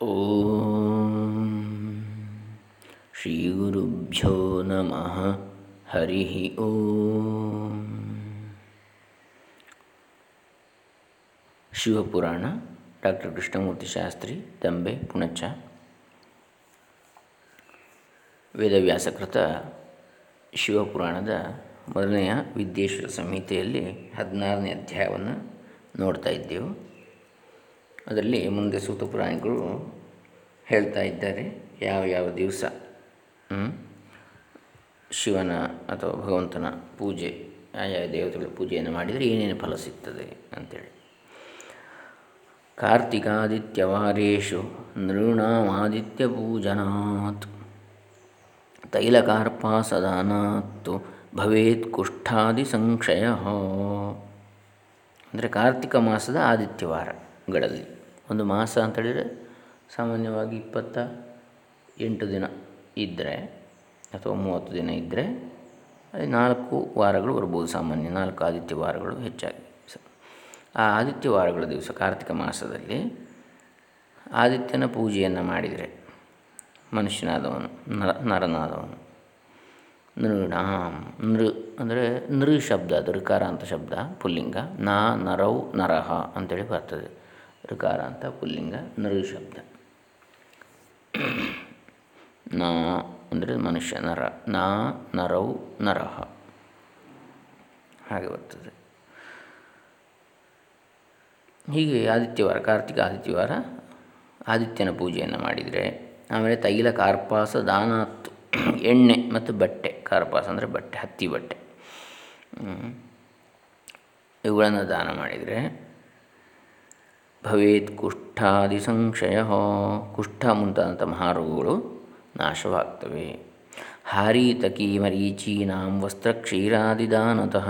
ಓಂ ಶ್ರೀ ಗುರುಭ್ಯೋ ನಮಃ ಹರಿ ಓಂ ಶಿವಪುರಾಣ ಡಾಕ್ಟರ್ ಕೃಷ್ಣಮೂರ್ತಿ ಶಾಸ್ತ್ರಿ ತಂಬೆ ಪುಣಚ. ವೇದವ್ಯಾಸಕೃತ ಶಿವಪುರಾಣದ ಮೊದಲನೆಯ ವಿದ್ಯೇಶ್ವರ ಸಂಹಿತೆಯಲ್ಲಿ ಹದಿನಾರನೇ ಅಧ್ಯಾಯವನ್ನು ನೋಡ್ತಾ ಇದ್ದೆವು. ಅದರಲ್ಲಿ ಮುಂದೆ ಸೂತ ಪುರಾಣಿಗಳು ಹೇಳ್ತಾ ಇದ್ದಾರೆ, ಯಾವ ಯಾವ ದಿವಸ ಶಿವನ ಅಥವಾ ಭಗವಂತನ ಪೂಜೆ ಆಯಾ ದೇವತೆಗಳ ಪೂಜೆಯನ್ನು ಮಾಡಿದರೆ ಏನೇನು ಫಲ ಸಿಗ್ತದೆ ಅಂಥೇಳಿ ಕಾರ್ತಿಕಾದಿತ್ಯವಾರೇಶು ನೃಣಾಮಾದಿತ್ಯ ಪೂಜನಾತ್ ತೈಲಕಾರ್ಪಾಸದಾನಾತ್ತು ಭವೇತ್ ಕುಷ್ಠಾದಿ ಸಂಕ್ಷಯ. ಅಂದರೆ ಕಾರ್ತಿಕ ಮಾಸದ ಆದಿತ್ಯವಾರಗಳಲ್ಲಿ. ಒಂದು ಮಾಸ ಅಂತೇಳಿದರೆ ಸಾಮಾನ್ಯವಾಗಿ ಇಪ್ಪತ್ತ ಎಂಟು ದಿನ ಇದ್ದರೆ ಅಥವಾ ಮೂವತ್ತು ದಿನ ಇದ್ದರೆ ನಾಲ್ಕು ವಾರಗಳು ಬರ್ಬೋದು ಸಾಮಾನ್ಯ, ನಾಲ್ಕು ಆದಿತ್ಯ ವಾರಗಳು ಹೆಚ್ಚಾಗಿ. ಆ ಆದಿತ್ಯ ವಾರಗಳ ದಿವಸ ಕಾರ್ತಿಕ ಮಾಸದಲ್ಲಿ ಆದಿತ್ಯನ ಪೂಜೆಯನ್ನು ಮಾಡಿದರೆ ಮನುಷ್ಯನಾದವನು, ನರ, ನರನಾದವನು. ನೃಣಾಂ ನೃ ಅಂದರೆ ನೃ ಶಬ್ದ ಅದು ಅಂತ ಶಬ್ದ, ಪುಲ್ಲಿಂಗ, ನಾ, ನರೌ, ನರಹ ಅಂತೇಳಿ ಬರ್ತದೆ. ಋಕಾರ ಅಂತ ಪುಲ್ಲಿಂಗ ನರು ಶಬ್ದ. ನಾ ಅಂದರೆ ಮನುಷ್ಯ, ನರ. ನಾ, ನರೌ, ನರಹ. ಹಾಗೆ ಬರ್ತದೆ. ಹೀಗೆ ಆದಿತ್ಯವಾರ, ಕಾರ್ತಿಕ ಆದಿತ್ಯವಾರ ಆದಿತ್ಯನ ಪೂಜೆಯನ್ನು ಮಾಡಿದರೆ, ಆಮೇಲೆ ತೈಲ, ಕಾರ್ಪಾಸ ದಾನಾತ್ತು ಎಣ್ಣೆ ಮತ್ತು ಬಟ್ಟೆ. ಕಾರ್ಪಾಸ ಅಂದರೆ ಬಟ್ಟೆ, ಹತ್ತಿ ಬಟ್ಟೆ. ಇವುಗಳನ್ನು ದಾನ ಮಾಡಿದರೆ ಭವೇತ್ ಕುಷ್ಠಾದಿ ಸಂಶಯ. ಕುಷ್ಠ ಮುಂತಾದಂಥ ಮಹಾರೋಗಗಳು ನಾಶವಾಗ್ತವೆ. ಹಾರೀತಕಿ ಮರೀಚೀನಾಂ ವಸ್ತ್ರಕ್ಷೀರಾದಿದಾನತಃ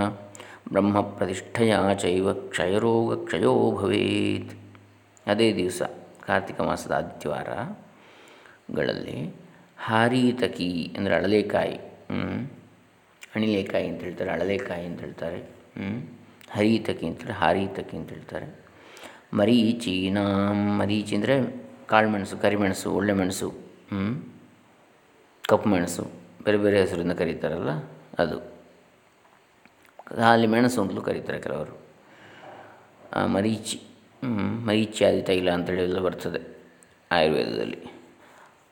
ಬ್ರಹ್ಮ ಪ್ರತಿಷ್ಠೆಯ ಚೈವ ಕ್ಷಯರೋಗ ಕ್ಷಯೋ ಭವೇತ್. ಅದೇ ದಿವಸ ಕಾರ್ತಿಕ ಮಾಸದ ಆದಿತ್ಯವಾರಗಳಲ್ಲಿ ಹಾರೀತಕಿ ಅಂದರೆ ಅಳಲೇಕಾಯಿ ಅಣಿಲೇಕಾಯಿ ಅಂತ ಹೇಳ್ತಾರೆ, ಅಳಲೇಕಾಯಿ ಅಂತ ಹೇಳ್ತಾರೆ ಹರೀತಕಿ ಅಂತೇಳಿ ಹಾರೀತಕಿ ಅಂತ ಹೇಳ್ತಾರೆ. ಮರೀಚಿ ನಾಂ ಮರೀಚಿ ಅಂದರೆ ಕಾಳುಮೆಣಸು ಕರಿಮೆಣಸು ಒಳ್ಳೆ ಮೆಣಸು ಕಪ್ಪು ಮೆಣಸು, ಬೇರೆ ಬೇರೆ ಹೆಸರಿಂದ ಕರೀತಾರಲ್ಲ ಅದು. ಖಾಲಿ ಮೆಣಸು ಅಂತಲೂ ಕರೀತಾರೆ ಕೆಲವರು. ಮರೀಚಿ ಮರೀಚ್ಯಾದಿ ತೈಲ ಅಂತೇಳಿ ಎಲ್ಲ ಬರ್ತದೆ ಆಯುರ್ವೇದದಲ್ಲಿ.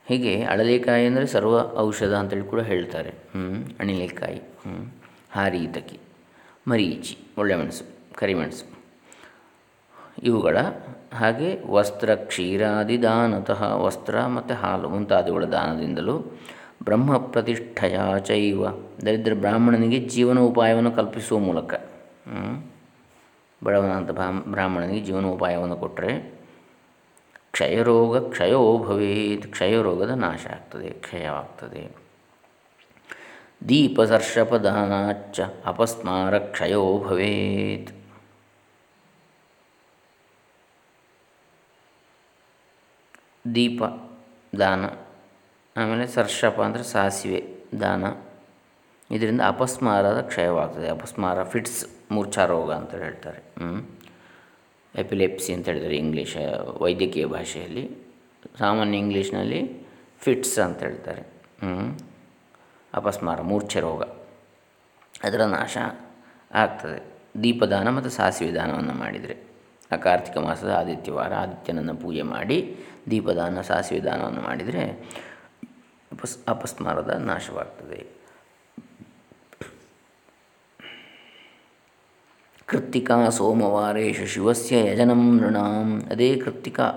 ಹೀಗೆ ಅಳಲೇಕಾಯಿ ಅಂದರೆ ಸರ್ವ ಔಷಧ ಅಂತೇಳಿ ಕೂಡ ಹೇಳ್ತಾರೆ ಅಣಿಲೇಕಾಯಿ ಇದಕ್ಕೆ, ಮರೀಚಿ, ಒಳ್ಳೆ ಮೆಣಸು ಕರಿಮೆಣಸು ಇವುಗಳ ಹಾಗೆ ವಸ್ತ್ರ ಕ್ಷೀರಾದಿ ದಾನತಃ ವಸ್ತ್ರ ಮತ್ತು ಹಾಲು ಮುಂತಾದವುಗಳ ದಾನದಿಂದಲೂ ಬ್ರಹ್ಮ ಪ್ರತಿಷ್ಠೆಯ ಚೈವ. ದರಿದ್ರ ಬ್ರಾಹ್ಮಣನಿಗೆ ಜೀವನೋಪಾಯವನ್ನು ಕಲ್ಪಿಸುವ ಮೂಲಕ ಬಡವನಂತ ಬ್ರಾಹ್ಮಣನಿಗೆ ಜೀವನೋಪಾಯವನ್ನು ಕೊಟ್ಟರೆ ಕ್ಷಯರೋಗ ಕ್ಷಯೋ ಭವೇತ್, ಕ್ಷಯರೋಗದ ನಾಶ ಆಗ್ತದೆ, ಕ್ಷಯವಾಗ್ತದೆ. ದೀಪಸರ್ಷಪದಾನಾಚ್ಚ ಅಪಸ್ಮಾರ ಕ್ಷಯೋ ಭವೇತ್. ದೀಪ, ದಾನ, ಆಮೇಲೆ ಸರ್ಷಪ ಅಂದರೆ ಸಾಸಿವೆ, ದಾನ. ಇದರಿಂದ ಅಪಸ್ಮಾರದ ಕ್ಷಯವಾಗ್ತದೆ. ಅಪಸ್ಮಾರ, ಫಿಟ್ಸ್, ಮೂರ್ಛಾ ರೋಗ ಅಂತ ಹೇಳ್ತಾರೆ. ಎಪಿಲೆಪ್ಸಿ ಅಂತ ಹೇಳ್ತಾರೆ ಇಂಗ್ಲೀಷ್, ವೈದ್ಯಕೀಯ ಭಾಷೆಯಲ್ಲಿ. ಸಾಮಾನ್ಯ ಇಂಗ್ಲೀಷ್ನಲ್ಲಿ ಫಿಟ್ಸ್ ಅಂತ ಹೇಳ್ತಾರೆ. ಅಪಸ್ಮಾರ, ಮೂರ್ಛೆ ರೋಗ. ಅದರ ನಾಶ ಆಗ್ತದೆ. ದೀಪದಾನ ಮತ್ತು ಸಾಸಿವೆ ದಾನವನ್ನು ಮಾಡಿದರೆ. ಆ ಕಾರ್ತಿಕ ಮಾಸದ ಆದಿತ್ಯವಾರ ಆದಿತ್ಯನನ್ನು ಪೂಜೆ ಮಾಡಿ ದೀಪದಾನ ಸಾಸಿವೆ ದಾನವನ್ನು ಮಾಡಿದರೆ ಅಪಸ್, ಅಪಸ್ಮಾರದ ನಾಶವಾಗ್ತದೆ. ಕೃತ್ತಿಕಾ ಸೋಮವಾರೇಶು ಶಿವಸ್ಯ ಯಜನಂ ನೃಣಾಂ. ಅದೇ ಕೃತ್ತಿಕಾ,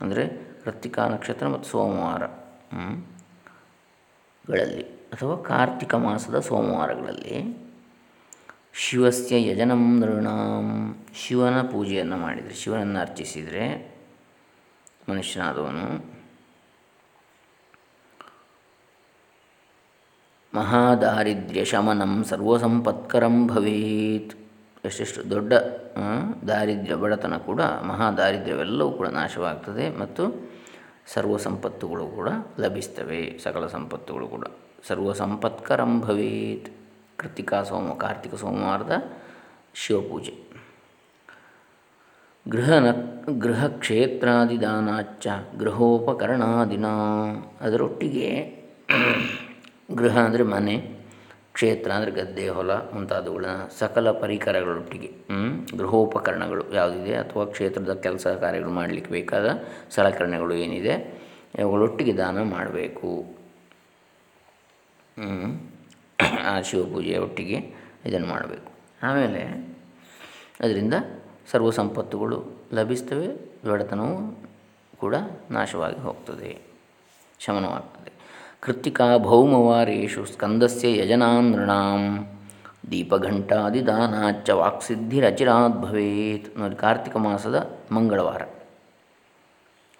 ಅಂದರೆ ಕೃತ್ತಿಕಾ ನಕ್ಷತ್ರ ಮತ್ತು ಸೋಮವಾರ ಗಳಲ್ಲಿ ಅಥವಾ ಕಾರ್ತಿಕ ಮಾಸದ ಸೋಮವಾರಗಳಲ್ಲಿ ಶಿವಸ್ಯ ಯಜನಂ ನೃಣಾಂ. ಶಿವನ ಪೂಜೆಯನ್ನು ಮಾಡಿದರೆ, ಶಿವನನ್ನು ಅರ್ಚಿಸಿದರೆ ಮನುಷ್ಯನಾದವನು. ಮಹಾದಾರಿದ್ರ್ಯ ಶಮನಂ ಸರ್ವಸಂಪತ್ಕರಂ ಭವೇತ್. ಎಷ್ಟೆಷ್ಟು ದೊಡ್ಡ ದಾರಿದ್ರ್ಯ ಬಡತನ ಕೂಡ, ಮಹಾದಾರಿದ್ರ್ಯವೆಲ್ಲವೂ ಕೂಡ ನಾಶವಾಗ್ತದೆ ಮತ್ತು ಸರ್ವ ಸಂಪತ್ತುಗಳು ಕೂಡ ಲಭಿಸ್ತವೆ, ಸಕಲ ಸಂಪತ್ತುಗಳು ಕೂಡ. ಸರ್ವ ಸಂಪತ್ಕರಂ ಭವೇತ್. ಕೃತಿಕಾ ಸೋಮ, ಕಾರ್ತಿಕ ಸೋಮವಾರದ ಶಿವಪೂಜೆ. ಗೃಹನ ಗೃಹಕ್ಷೇತ್ರಾದಿದಾನಾಚ್ಚ ಗೃಹೋಪಕರಣಾದಿನ. ಅದರೊಟ್ಟಿಗೆ ಗೃಹ ಅಂದರೆ ಮನೆ, ಕ್ಷೇತ್ರ ಅಂದರೆ ಗದ್ದೆ, ಹೊಲ ಮುಂತಾದವುಗಳ ಸಕಲ ಪರಿಕರಗಳೊಟ್ಟಿಗೆ ಗೃಹೋಪಕರಣಗಳು ಯಾವುದಿದೆ ಅಥವಾ ಕ್ಷೇತ್ರದ ಕೆಲಸ ಕಾರ್ಯಗಳು ಮಾಡಲಿಕ್ಕೆ ಬೇಕಾದ ಸಲಕರಣೆಗಳು ಏನಿದೆ, ಅವುಗಳೊಟ್ಟಿಗೆ ದಾನ ಮಾಡಬೇಕು. ಆ ಶಿವಪೂಜೆಯ ಒಟ್ಟಿಗೆ ಇದನ್ನು ಮಾಡಬೇಕು. ಆಮೇಲೆ ಅದರಿಂದ ಸರ್ವ ಸಂಪತ್ತುಗಳು ಲಭಿಸ್ತವೆ ಒಡೆತನವು ಕೂಡ ನಾಶವಾಗಿ ಹೋಗ್ತದೆ. ಶಮನವಾಗ್ತದೆ ಕೃತಿಕಾ ಭೌಮವಾರೇಶು ಸ್ಕಂದಸ್ಯ ಯಜನಾನ್ ನೃಣಾಂ ದೀಪಘಂಟಾದಿದಾನಾಚ್ಚ ವಾಕ್ಸಿದ್ಧಿರಚಿರಾತ್ ಭವೇತ್. ನೋಡಿ, ಕಾರ್ತಿಕ ಮಾಸದ ಮಂಗಳವಾರ.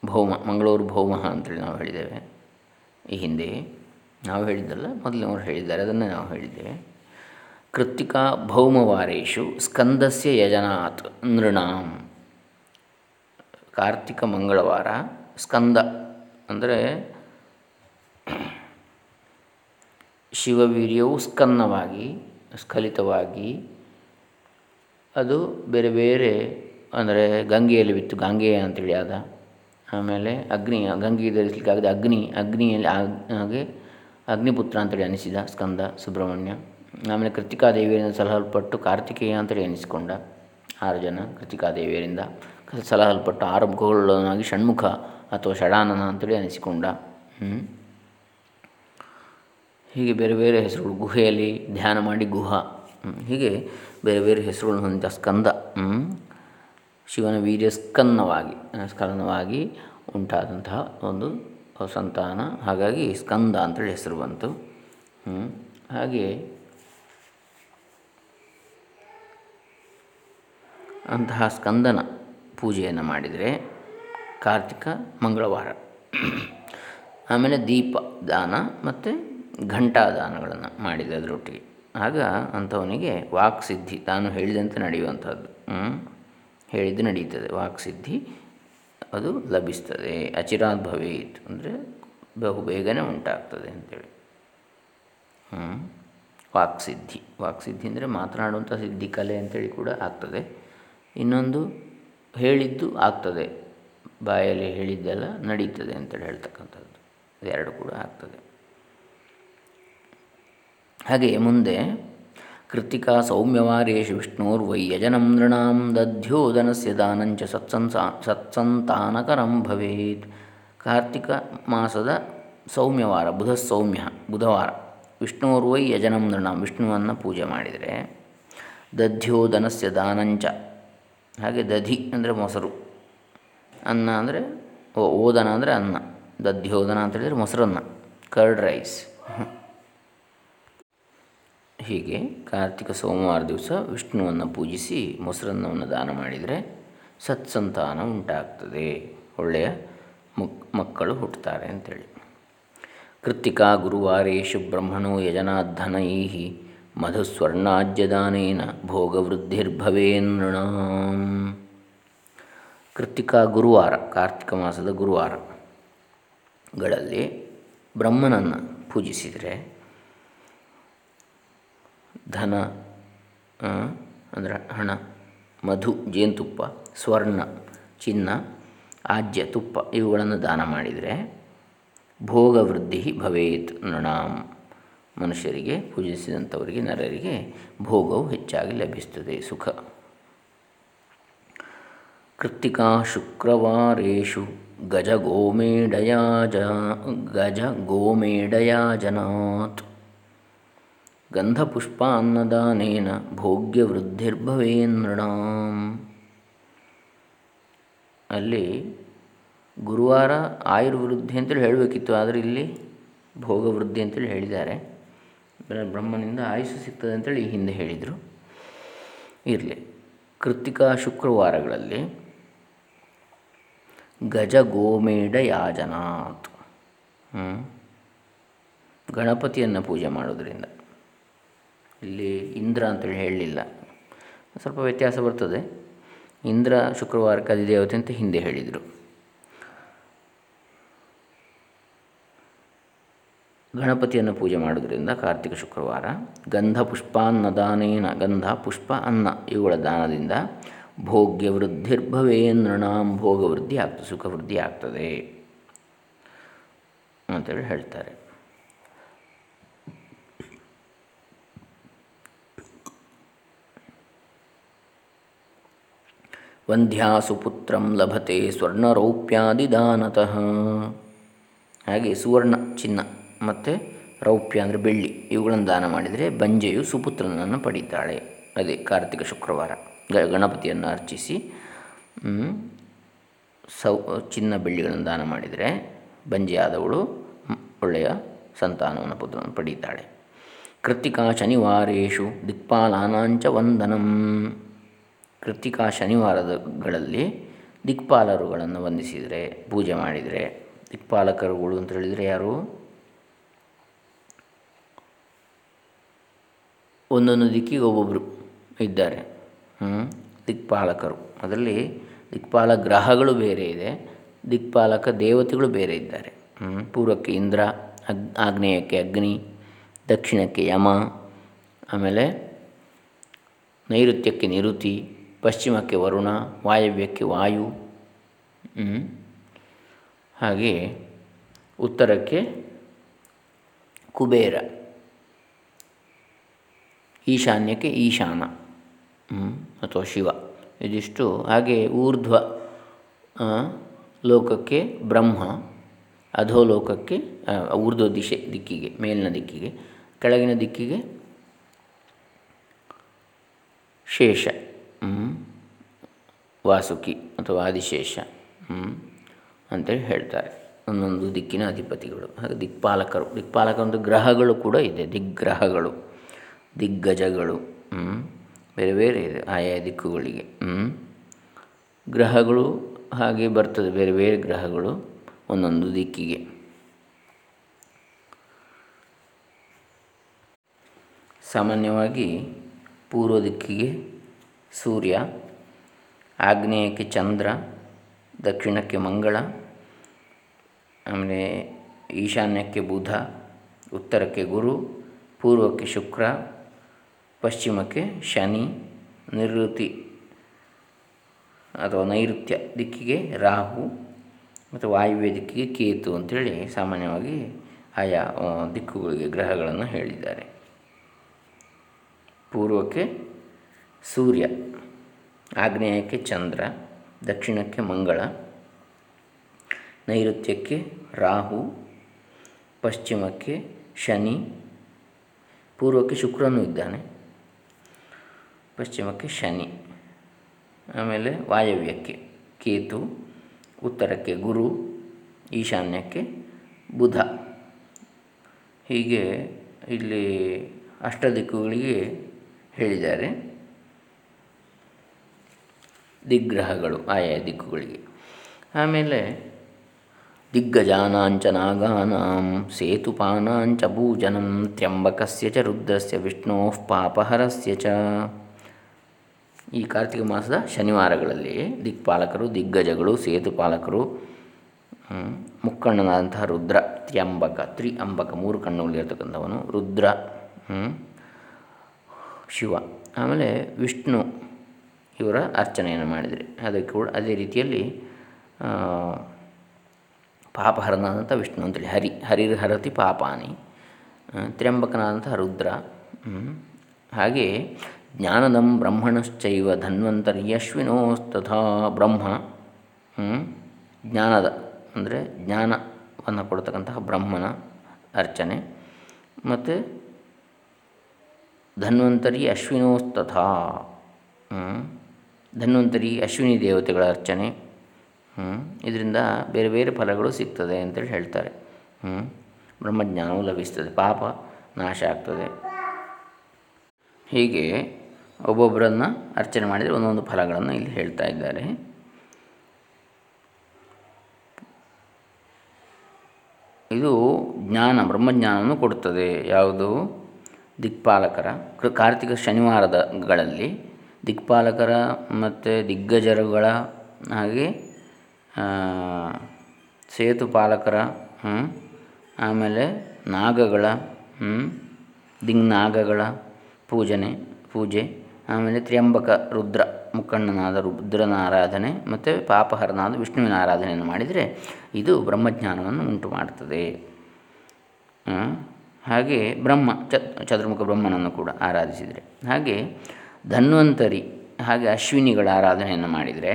ಭೌಮ, ಮಂಗಳೂರು ಭೌಮ ಅಂತೇಳಿ ನಾವು ಹೇಳಿದ್ದೇವೆ. ಈ ಹಿಂದೆ ನಾವು ಹೇಳಿದ್ದಲ್ಲ, ಮೊದಲಿನವರು ಹೇಳಿದ್ದಾರೆ, ಅದನ್ನೇ ನಾವು ಹೇಳಿದ್ದೇವೆ. ಕೃತಿಕಾ ಭೌಮವಾರೇಶು ಸ್ಕಂದಸ್ಯ ಯಜನಾತ್ ನೃಣಾಂ. ಕಾರ್ತಿಕ ಮಂಗಳವಾರ ಸ್ಕಂದ ಅಂದರೆ ಶಿವವೀರ್ಯವು ಸ್ಕನ್ನವಾಗಿ, ಸ್ಖಲಿತವಾಗಿ ಅದು ಬೇರೆ ಬೇರೆ ಅಂದರೆ ಗಂಗೆಯಲ್ಲಿ ಬಿತ್ತು, ಗಂಗೆಯ ಅಂತೇಳಿ ಆದ. ಆಮೇಲೆ ಅಗ್ನಿ, ಗಂಗೆ ಧರಿಸಲಿಕ್ಕೆ ಆಗದೆ ಅಗ್ನಿ, ಅಗ್ನಿಯಲ್ಲಿ ಹಾಗೆ ಅಗ್ನಿಪುತ್ರ ಅಂತೇಳಿ ಅನಿಸಿದ ಸ್ಕಂದ ಸುಬ್ರಹ್ಮಣ್ಯ. ಆಮೇಲೆ ಕೃತಿಕಾದೇವಿಯರಿಂದ ಸಲಹಲ್ಪಟ್ಟು ಕಾರ್ತಿಕೇಯ ಅಂತೇಳಿ ಎನಿಸಿಕೊಂಡ ಆರು ಜನ ಕೃತಿಕಾದೇವಿಯರಿಂದ ಸಲಹಲ್ಪಟ್ಟು ಆರು ಷಣ್ಮುಖ ಅಥವಾ ಷಡಾನನ ಅಂತೇಳಿ ಅನಿಸಿಕೊಂಡ ಹೀಗೆ ಬೇರೆ ಬೇರೆ ಹೆಸರುಗಳು, ಗುಹೆಯಲ್ಲಿ ಧ್ಯಾನ ಮಾಡಿ ಗುಹ. ಹೀಗೆ ಬೇರೆ ಬೇರೆ ಹೆಸರುಗಳನ್ನು ಹೊಂದಿದ ಸ್ಕಂದ ಶಿವನ ವೀರ್ಯ ಸ್ಕನ್ನವಾಗಿ, ಸ್ಕಲನವಾಗಿ ಉಂಟಾದಂತಹ ಒಂದು ಸಂತಾನ. ಹಾಗಾಗಿ ಸ್ಕಂದ ಅಂತೇಳಿ ಹೆಸರು ಬಂತು. ಹಾಗೆ ಅಂತಹ ಸ್ಕಂದನ ಪೂಜೆಯನ್ನು ಮಾಡಿದರೆ ಕಾರ್ತಿಕ ಮಂಗಳವಾರ. ಆಮೇಲೆ ದೀಪ ದಾನ ಮತ್ತು ಘಂಟಾದಾನಗಳನ್ನು ಮಾಡಿದೆ ಅದರೊಟ್ಟಿಗೆ. ಆಗ ಅಂಥವನಿಗೆ ವಾಕ್ಸಿದ್ಧಿ ತಾನು ಹೇಳಿದಂತೆ ನಡೆಯುವಂಥದ್ದು ಹೇಳಿದ್ದು ನಡೀತದೆ. ವಾಕ್ಸಿದ್ಧಿ ಅದು ಲಭಿಸ್ತದೆ. ಅಚಿರಾತ್ ಭವೇತ್ ಅಂದರೆ ಬಹು ಬೇಗನೆ ಉಂಟಾಗ್ತದೆ ಅಂತೇಳಿ. ಹ್ಞೂ ವಾಕ್ಸಿದ್ಧಿ ವಾಕ್ಸಿದ್ಧಿ ಅಂದರೆ ಮಾತನಾಡುವಂಥ ಸಿದ್ಧಿ, ಕಲೆ ಅಂತೇಳಿ ಕೂಡ ಆಗ್ತದೆ. ಇನ್ನೊಂದು ಹೇಳಿದ್ದು ಆಗ್ತದೆ. ಬಾಯಲ್ಲಿ ಹೇಳಿದ್ದೆಲ್ಲ ನಡೀತದೆ ಅಂತೇಳಿ ಹೇಳ್ತಕ್ಕಂಥದ್ದು. ಎರಡು ಕೂಡ ಆಗ್ತದೆ. ಹಾಗೆಯೇ ಮುಂದೆ ಕೃತಿಕಾ ಸೌಮ್ಯವಾರೇಶು ವಿಷ್ಣೋರ್ವೈ ಯಜನಂ ನೃಣಾಂ ದಧ್ಯೋದನಸ್ಯ ದಾನಂಚ ಸತ್ಸಂಸಾ, ಸತ್ಸಂತಾನಕರಂ ಭವೇತ್. ಕಾರ್ತಿಕ ಮಾಸದ ಸೌಮ್ಯವಾರ ಬುಧ ಸೌಮ್ಯ ಬುಧವಾರ ವಿಷ್ಣೋರ್ವೈ ಯಜನಂ ನೃಣಾಂ, ವಿಷ್ಣುವನ್ನು ಪೂಜೆ ಮಾಡಿದರೆ ದಧ್ಯೋದನಸ್ಯ ದಾನಂಚ ಹಾಗೆ ದಧಿ ಅಂದರೆ ಮೊಸರು. ಅನ್ನ ಅಂದರೆ ಓದನ ಅಂದರೆ ಅನ್ನ. ದಧ್ಯೋದನ ಅಂತ ಹೇಳಿದರೆ ಮೊಸರನ್ನ. Curd rice. ಹೀಗೆ ಕಾರ್ತಿಕ ಸೋಮವಾರ ದಿವಸ ವಿಷ್ಣುವನ್ನು ಪೂಜಿಸಿ ಮೊಸರನ್ನವನ್ನು ದಾನ ಮಾಡಿದರೆ ಸತ್ಸಂತಾನ ಉಂಟಾಗ್ತದೆ. ಒಳ್ಳೆಯ ಮುಕ್, ಮಕ್ಕಳು ಹುಟ್ಟುತ್ತಾರೆ ಅಂತೇಳಿ. ಕೃತಿಕಾ ಗುರುವಾರೇಶು ಬ್ರಹ್ಮಣೋ ಯಜನಾಧನೈ ಮಧುಸ್ವರ್ಣಾಜ್ಯದಾನೇನ ಭೋಗವೃದ್ಧಿರ್ಭವೇನ್ನೃಣ ಕೃತಿಕಾ ಗುರುವಾರ, ಕಾರ್ತಿಕ ಮಾಸದ ಗುರುವಾರಗಳಲ್ಲಿ ಬ್ರಹ್ಮನನ್ನು ಪೂಜಿಸಿದರೆ ಧನ ಅಂದರೆ ಹಣ, ಮಧು, ಜೇನುತುಪ್ಪ, ಸ್ವರ್ಣ, ಚಿನ್ನ, ಆಜ್ಯ, ತುಪ್ಪ ಇವುಗಳನ್ನು ದಾನ ಮಾಡಿದರೆ ಭೋಗವೃದ್ಧಿ ಭವೇತ್ ನೃಣಾಂ. ಮನುಷ್ಯರಿಗೆ ಪೂಜಿಸಿದಂಥವರಿಗೆ, ನರರಿಗೆ ಭೋಗವು ಹೆಚ್ಚಾಗಿ ಲಭಿಸುತ್ತದೆ. ಸುಖ. ಕೃತ್ತಿಕಾ ಶುಕ್ರವಾರೇಶು ಗಜ ಗೋಮೇಡಯಾಜ ಜ, ಗಜ ಗೋಮೇಡಯಾಜನಾತ್ ಗಂಧಪುಷ್ಪ ಅನ್ನದಾನೇನ ಭೋಗ್ಯ ವೃದ್ಧಿರ್ಭವೇನೃಣಾಂ ಅಲ್ಲಿ ಗುರುವಾರ ಆಯುರ್ವೃದ್ಧಿ ಅಂತೇಳಿ ಹೇಳಬೇಕಿತ್ತು, ಆದರೆ ಇಲ್ಲಿ ಭೋಗವೃದ್ಧಿ ಅಂತೇಳಿ ಹೇಳಿದ್ದಾರೆ. ಬ್ರಹ್ಮನಿಂದ ಆಯುಷು ಸಿಗ್ತದೆ ಅಂತೇಳಿ ಹಿಂದೆ ಹೇಳಿದರು. ಇರಲಿ. ಕೃತಿಕಾ ಶುಕ್ರವಾರಗಳಲ್ಲಿ ಗಜ ಗೋಮೇಡ ಯಾಜನಾತ್ ಗಣಪತಿಯನ್ನು ಪೂಜೆ ಮಾಡೋದರಿಂದ. ಇಲ್ಲಿ ಇಂದ್ರ ಅಂತೇಳಿ ಹೇಳಲಿಲ್ಲ. ಸ್ವಲ್ಪ ವ್ಯತ್ಯಾಸ ಬರ್ತದೆ. ಇಂದ್ರ ಶುಕ್ರವಾರಕ್ಕೆ ಅಧಿದೇವತೆ ಅಂತ ಹಿಂದೆ ಹೇಳಿದರು. ಗಣಪತಿಯನ್ನು ಪೂಜೆ ಮಾಡೋದರಿಂದ ಕಾರ್ತಿಕ ಶುಕ್ರವಾರ ಗಂಧ ಪುಷ್ಪಾನ್ನದಾನೇನ, ಗಂಧ ಪುಷ್ಪ ಅನ್ನ ಇವುಗಳ ದಾನದಿಂದ ಭೋಗ್ಯ ವೃದ್ಧಿರ್ಭವೇ ನೃಣಾಂ, ಭೋಗ ವೃದ್ಧಿ ಆಗ್ತದೆ ಸುಖವೃದ್ಧಿ ಆಗ್ತದೆ ಅಂತೇಳಿ ಹೇಳ್ತಾರೆ. ವಂಧ್ಯಾಸು ಪುತ್ರಂ ಲಭತೆ ಸ್ವರ್ಣರೌಪ್ಯಾದಿದಾನತಃ. ಹಾಗೆ ಸುವರ್ಣ ಚಿನ್ನ. ಮತ್ತು ರೌಪ್ಯ ಅಂದರೆ ಬೆಳ್ಳಿ, ಇವುಗಳನ್ನು ದಾನ ಮಾಡಿದರೆ ಬಂಜೆಯು ಸುಪುತ್ರನನ್ನು ಪಡೀತಾಳೆ. ಅದೇ ಕಾರ್ತಿಕ ಶುಕ್ರವಾರ. ಗಣಪತಿಯನ್ನು ಅರ್ಚಿಸಿ ಸೌ, ಚಿನ್ನ ಬೆಳ್ಳಿಗಳನ್ನು ದಾನ ಮಾಡಿದರೆ ಬಂಜೆಯಾದವಳು ಒಳ್ಳೆಯ ಸಂತಾನವನ್ನು ಪುತ್ರವನ್ನು ಪಡೀತಾಳೆ. ಕೃತಿಕಾ ಶನಿವಾರೇಶು ದಿಕ್ಪಾಲಾನಾಂಚ ವಂದನಂ. ಕೃತಿಕಾ ಶನಿವಾರದಗಳಲ್ಲಿ ದಿಕ್ಪಾಲರುಗಳನ್ನು ವಂದಿಸಿದರೆ, ಪೂಜೆ ಮಾಡಿದರೆ, ದಿಕ್ಪಾಲಕರುಗಳು ಅಂತ ಹೇಳಿದರೆ ಯಾರು? ಒಂದೊಂದು ದಿಕ್ಕಿಗೆ ಒಬ್ಬೊಬ್ಬರು ಇದ್ದಾರೆ. ದಿಕ್ಪಾಲಕರು. ಅದರಲ್ಲಿ ದಿಕ್ಪಾಲ ಗ್ರಹಗಳು ಬೇರೆ ಇದೆ, ದಿಕ್ಪಾಲಕ ದೇವತೆಗಳು ಬೇರೆ ಇದ್ದಾರೆ. ಪೂರ್ವಕ್ಕೆ ಇಂದ್ರ, ಅಗ್, ಆಗ್ನೇಯಕ್ಕೆ ಅಗ್ನಿ, ದಕ್ಷಿಣಕ್ಕೆ ಯಮ, ಆಮೇಲೆ ನೈಋತ್ಯಕ್ಕೆ ನಿರುತಿ, ಪಶ್ಚಿಮಕ್ಕೆ ವರುಣ, ವಾಯವ್ಯಕ್ಕೆ ವಾಯು ಹಾಗೆ ಉತ್ತರಕ್ಕೆ ಕುಬೇರ. ಈಶಾನ್ಯಕ್ಕೆ ಈಶಾನ. ಅಥವಾ ಶಿವ. ಇದಿಷ್ಟು. ಹಾಗೆ ಊರ್ಧ್ವ ಲೋಕಕ್ಕೆ ಬ್ರಹ್ಮ, ಅಧೋಲೋಕಕ್ಕೆ ಊರ್ಧ್ವ ದಿಶೆ, ದಿಕ್ಕಿಗೆ, ಮೇಲಿನ ದಿಕ್ಕಿಗೆ, ಕೆಳಗಿನ ದಿಕ್ಕಿಗೆ ಶೇಷ. ವಾಸುಕಿ ಅಥವಾ ಆದಿಶೇಷ. ಅಂತೇಳಿ ಹೇಳ್ತಾರೆ. ಒಂದೊಂದು ದಿಕ್ಕಿನ ಅಧಿಪತಿಗಳು. ಹಾಗೆ ದಿಕ್ಪಾಲಕರು. ದಿಕ್ಪಾಲಕ ಒಂದು ಗ್ರಹಗಳು ಕೂಡ ಇದೆ. ದಿಗ್ಗ್ರಹಗಳು. ದಿಗ್ಗಜಗಳು ಬೇರೆ ಬೇರೆ ಇದೆ, ಆಯಾ ದಿಕ್ಕುಗಳಿಗೆ ಗ್ರಹಗಳು ಹಾಗೆ ಬರ್ತದೆ, ಬೇರೆ ಬೇರೆ ಗ್ರಹಗಳು ಒಂದೊಂದು ದಿಕ್ಕಿಗೆ. ಸಾಮಾನ್ಯವಾಗಿ ಪೂರ್ವ ದಿಕ್ಕಿಗೆ ಸೂರ್ಯ, ಆಗ್ನೇಯಕ್ಕೆ ಚಂದ್ರ, ದಕ್ಷಿಣಕ್ಕೆ ಮಂಗಳ, ಆಮೇಲೆ ಈಶಾನ್ಯಕ್ಕೆ ಬುಧ, ಉತ್ತರಕ್ಕೆ ಗುರು, ಪೂರ್ವಕ್ಕೆ ಶುಕ್ರ ಪಶ್ಚಿಮಕ್ಕೆ ಶನಿ, ನಿವೃತ್ತಿ ಅಥವಾ ನೈಋತ್ಯ ದಿಕ್ಕಿಗೆ ರಾಹು ಮತ್ತು ವಾಯುವ್ಯ ದಿಕ್ಕಿಗೆ ಕೇತು ಅಂಥೇಳಿ ಸಾಮಾನ್ಯವಾಗಿ ಆಯಾ ದಿಕ್ಕುಗಳಿಗೆ ಗ್ರಹಗಳನ್ನು ಹೇಳಿದ್ದಾರೆ. ಪೂರ್ವಕ್ಕೆ ಸೂರ್ಯ, ಆಗ್ನೇಯಕ್ಕೆ ಚಂದ್ರ, ದಕ್ಷಿಣಕ್ಕೆ ಮಂಗಳ, ನೈಋತ್ಯಕ್ಕೆ ರಾಹು, ಪಶ್ಚಿಮಕ್ಕೆ ಶನಿ, ಪೂರ್ವಕ್ಕೆ ಶುಕ್ರನೂ ಇದ್ದಾನೆ. ಪಶ್ಚಿಮಕ್ಕೆ ಶನಿ, ಆಮೇಲೆ ವಾಯವ್ಯಕ್ಕೆ ಕೇತು, ಉತ್ತರಕ್ಕೆ ಗುರು, ಈಶಾನ್ಯಕ್ಕೆ ಬುಧ. ಹೀಗೆ ಇಲ್ಲಿ ಅಷ್ಟದಿಕ್ಕುಗಳಿಗೆ ಹೇಳಿದ್ದಾರೆ ದಿಗ್ಗ್ರಹಗಳು ಆಯಾ ದಿಕ್ಕುಗಳಿಗೆ. ಆಮೇಲೆ ದಿಗ್ಗಜಾನಾಂಚ ನಾಗಾನಾಂ, ಸೇತುಪಾನಾಂಚ ಭೂಜನಂ ತ್ರ್ಯಂಬಕಸ್ಯ ಚ ರುದ್ರಸ್ಯ ವಿಷ್ಣೋ ಪಾಪಹರಸ್ಯ ಚ. ಈ ಕಾರ್ತಿಕ ಮಾಸದ ಶನಿವಾರಗಳಲ್ಲಿ ದಿಕ್ಪಾಲಕರು, ದಿಗ್ಗಜಗಳು, ಸೇತುಪಾಲಕರು ಮುಕ್ಕಣ್ಣನಾದಂತಹ ರುದ್ರ, ತ್ರ್ಯಂಬಕ ತ್ರಿ ಅಂಬಕ ಮೂರು ಕಣ್ಣುಗಳಿರ್ತಕ್ಕಂಥವನು ರುದ್ರ ಶಿವ, ಆಮೇಲೆ ವಿಷ್ಣು ಇವರ ಅರ್ಚನೆಯನ್ನು ಮಾಡಿದರೆ. ಅದಕ್ಕೆ ಕೂಡ ಅದೇ ರೀತಿಯಲ್ಲಿ ಪಾಪಹರನಾದಂಥ ವಿಷ್ಣು ಅಂತೇಳಿ, ಹರಿ ಹರಿರ್ಹರತಿ ಪಾಪಾನಿ ತ್ರ್ಯಂಬಕನಾದಂಥ ರುದ್ರ ಹಾಗೆ ಜ್ಞಾನದಂ ಬ್ರಹ್ಮಣಶ್ಚೈವ ಧನ್ವಂತರ್ಯಶ್ವಿನೋಸ್ತಥಾ ಬ್ರಹ್ಮ ಜ್ಞಾನದ, ಅಂದರೆ ಜ್ಞಾನವನ್ನು ಕೊಡ್ತಕ್ಕಂತಹ ಬ್ರಹ್ಮನ ಅರ್ಚನೆ. ಮತ್ತು ಧನ್ವಂತರಿ ಅಶ್ವಿನೋಸ್ತಥಾ ಧನ್ವಂತರಿ ಅಶ್ವಿನಿ ದೇವತೆಗಳ ಅರ್ಚನೆ ಇದರಿಂದ ಬೇರೆ ಬೇರೆ ಫಲಗಳು ಸಿಗ್ತದೆ ಅಂತೇಳಿ ಹೇಳ್ತಾರೆ. ಬ್ರಹ್ಮಜ್ಞಾನವು ಲಭಿಸ್ತದೆ, ಪಾಪ ನಾಶ ಆಗ್ತದೆ. ಹೀಗೆ ಒಬ್ಬೊಬ್ಬರನ್ನು ಅರ್ಚನೆ ಮಾಡಿದರೆ ಒಂದೊಂದು ಫಲಗಳನ್ನು ಇಲ್ಲಿ ಹೇಳ್ತಾ ಇದ್ದಾರೆ. ಇದು ಜ್ಞಾನ, ಬ್ರಹ್ಮಜ್ಞಾನವನ್ನು ಕೊಡುತ್ತದೆ. ಯಾವುದು? ದಿಕ್ಪಾಲಕರ. ಕಾರ್ತಿಕ ಶನಿವಾರದಗಳಲ್ಲಿ ದಿಕ್ಪಾಲಕರ ಮತ್ತು ದಿಗ್ಗಜರುಗಳ ಹಾಗೆ ಸೇತುಪಾಲಕರ ಆಮೇಲೆ ನಾಗಗಳ ದಿಗ್ನಾಗಗಳ ಪೂಜನೆ, ಪೂಜೆ. ಆಮೇಲೆ ತ್ರ್ಯಂಬಕ ರುದ್ರ ಮುಕ್ಕಣ್ಣನಾದ ರುದ್ರನ ಆರಾಧನೆ ಮತ್ತು ಪಾಪಹರನಾದ ವಿಷ್ಣುವಿನ ಆರಾಧನೆಯನ್ನು ಮಾಡಿದರೆ ಇದು ಬ್ರಹ್ಮಜ್ಞಾನವನ್ನು ಉಂಟು ಮಾಡ್ತದೆ ಹಾಗೆ ಬ್ರಹ್ಮ ಚತುರ್ಮುಖ ಬ್ರಹ್ಮನನ್ನು ಕೂಡ ಆರಾಧಿಸಿದರೆ. ಹಾಗೆ ಧನ್ವಂತರಿ, ಹಾಗೆ ಅಶ್ವಿನಿಗಳ ಆರಾಧನೆಯನ್ನು ಮಾಡಿದರೆ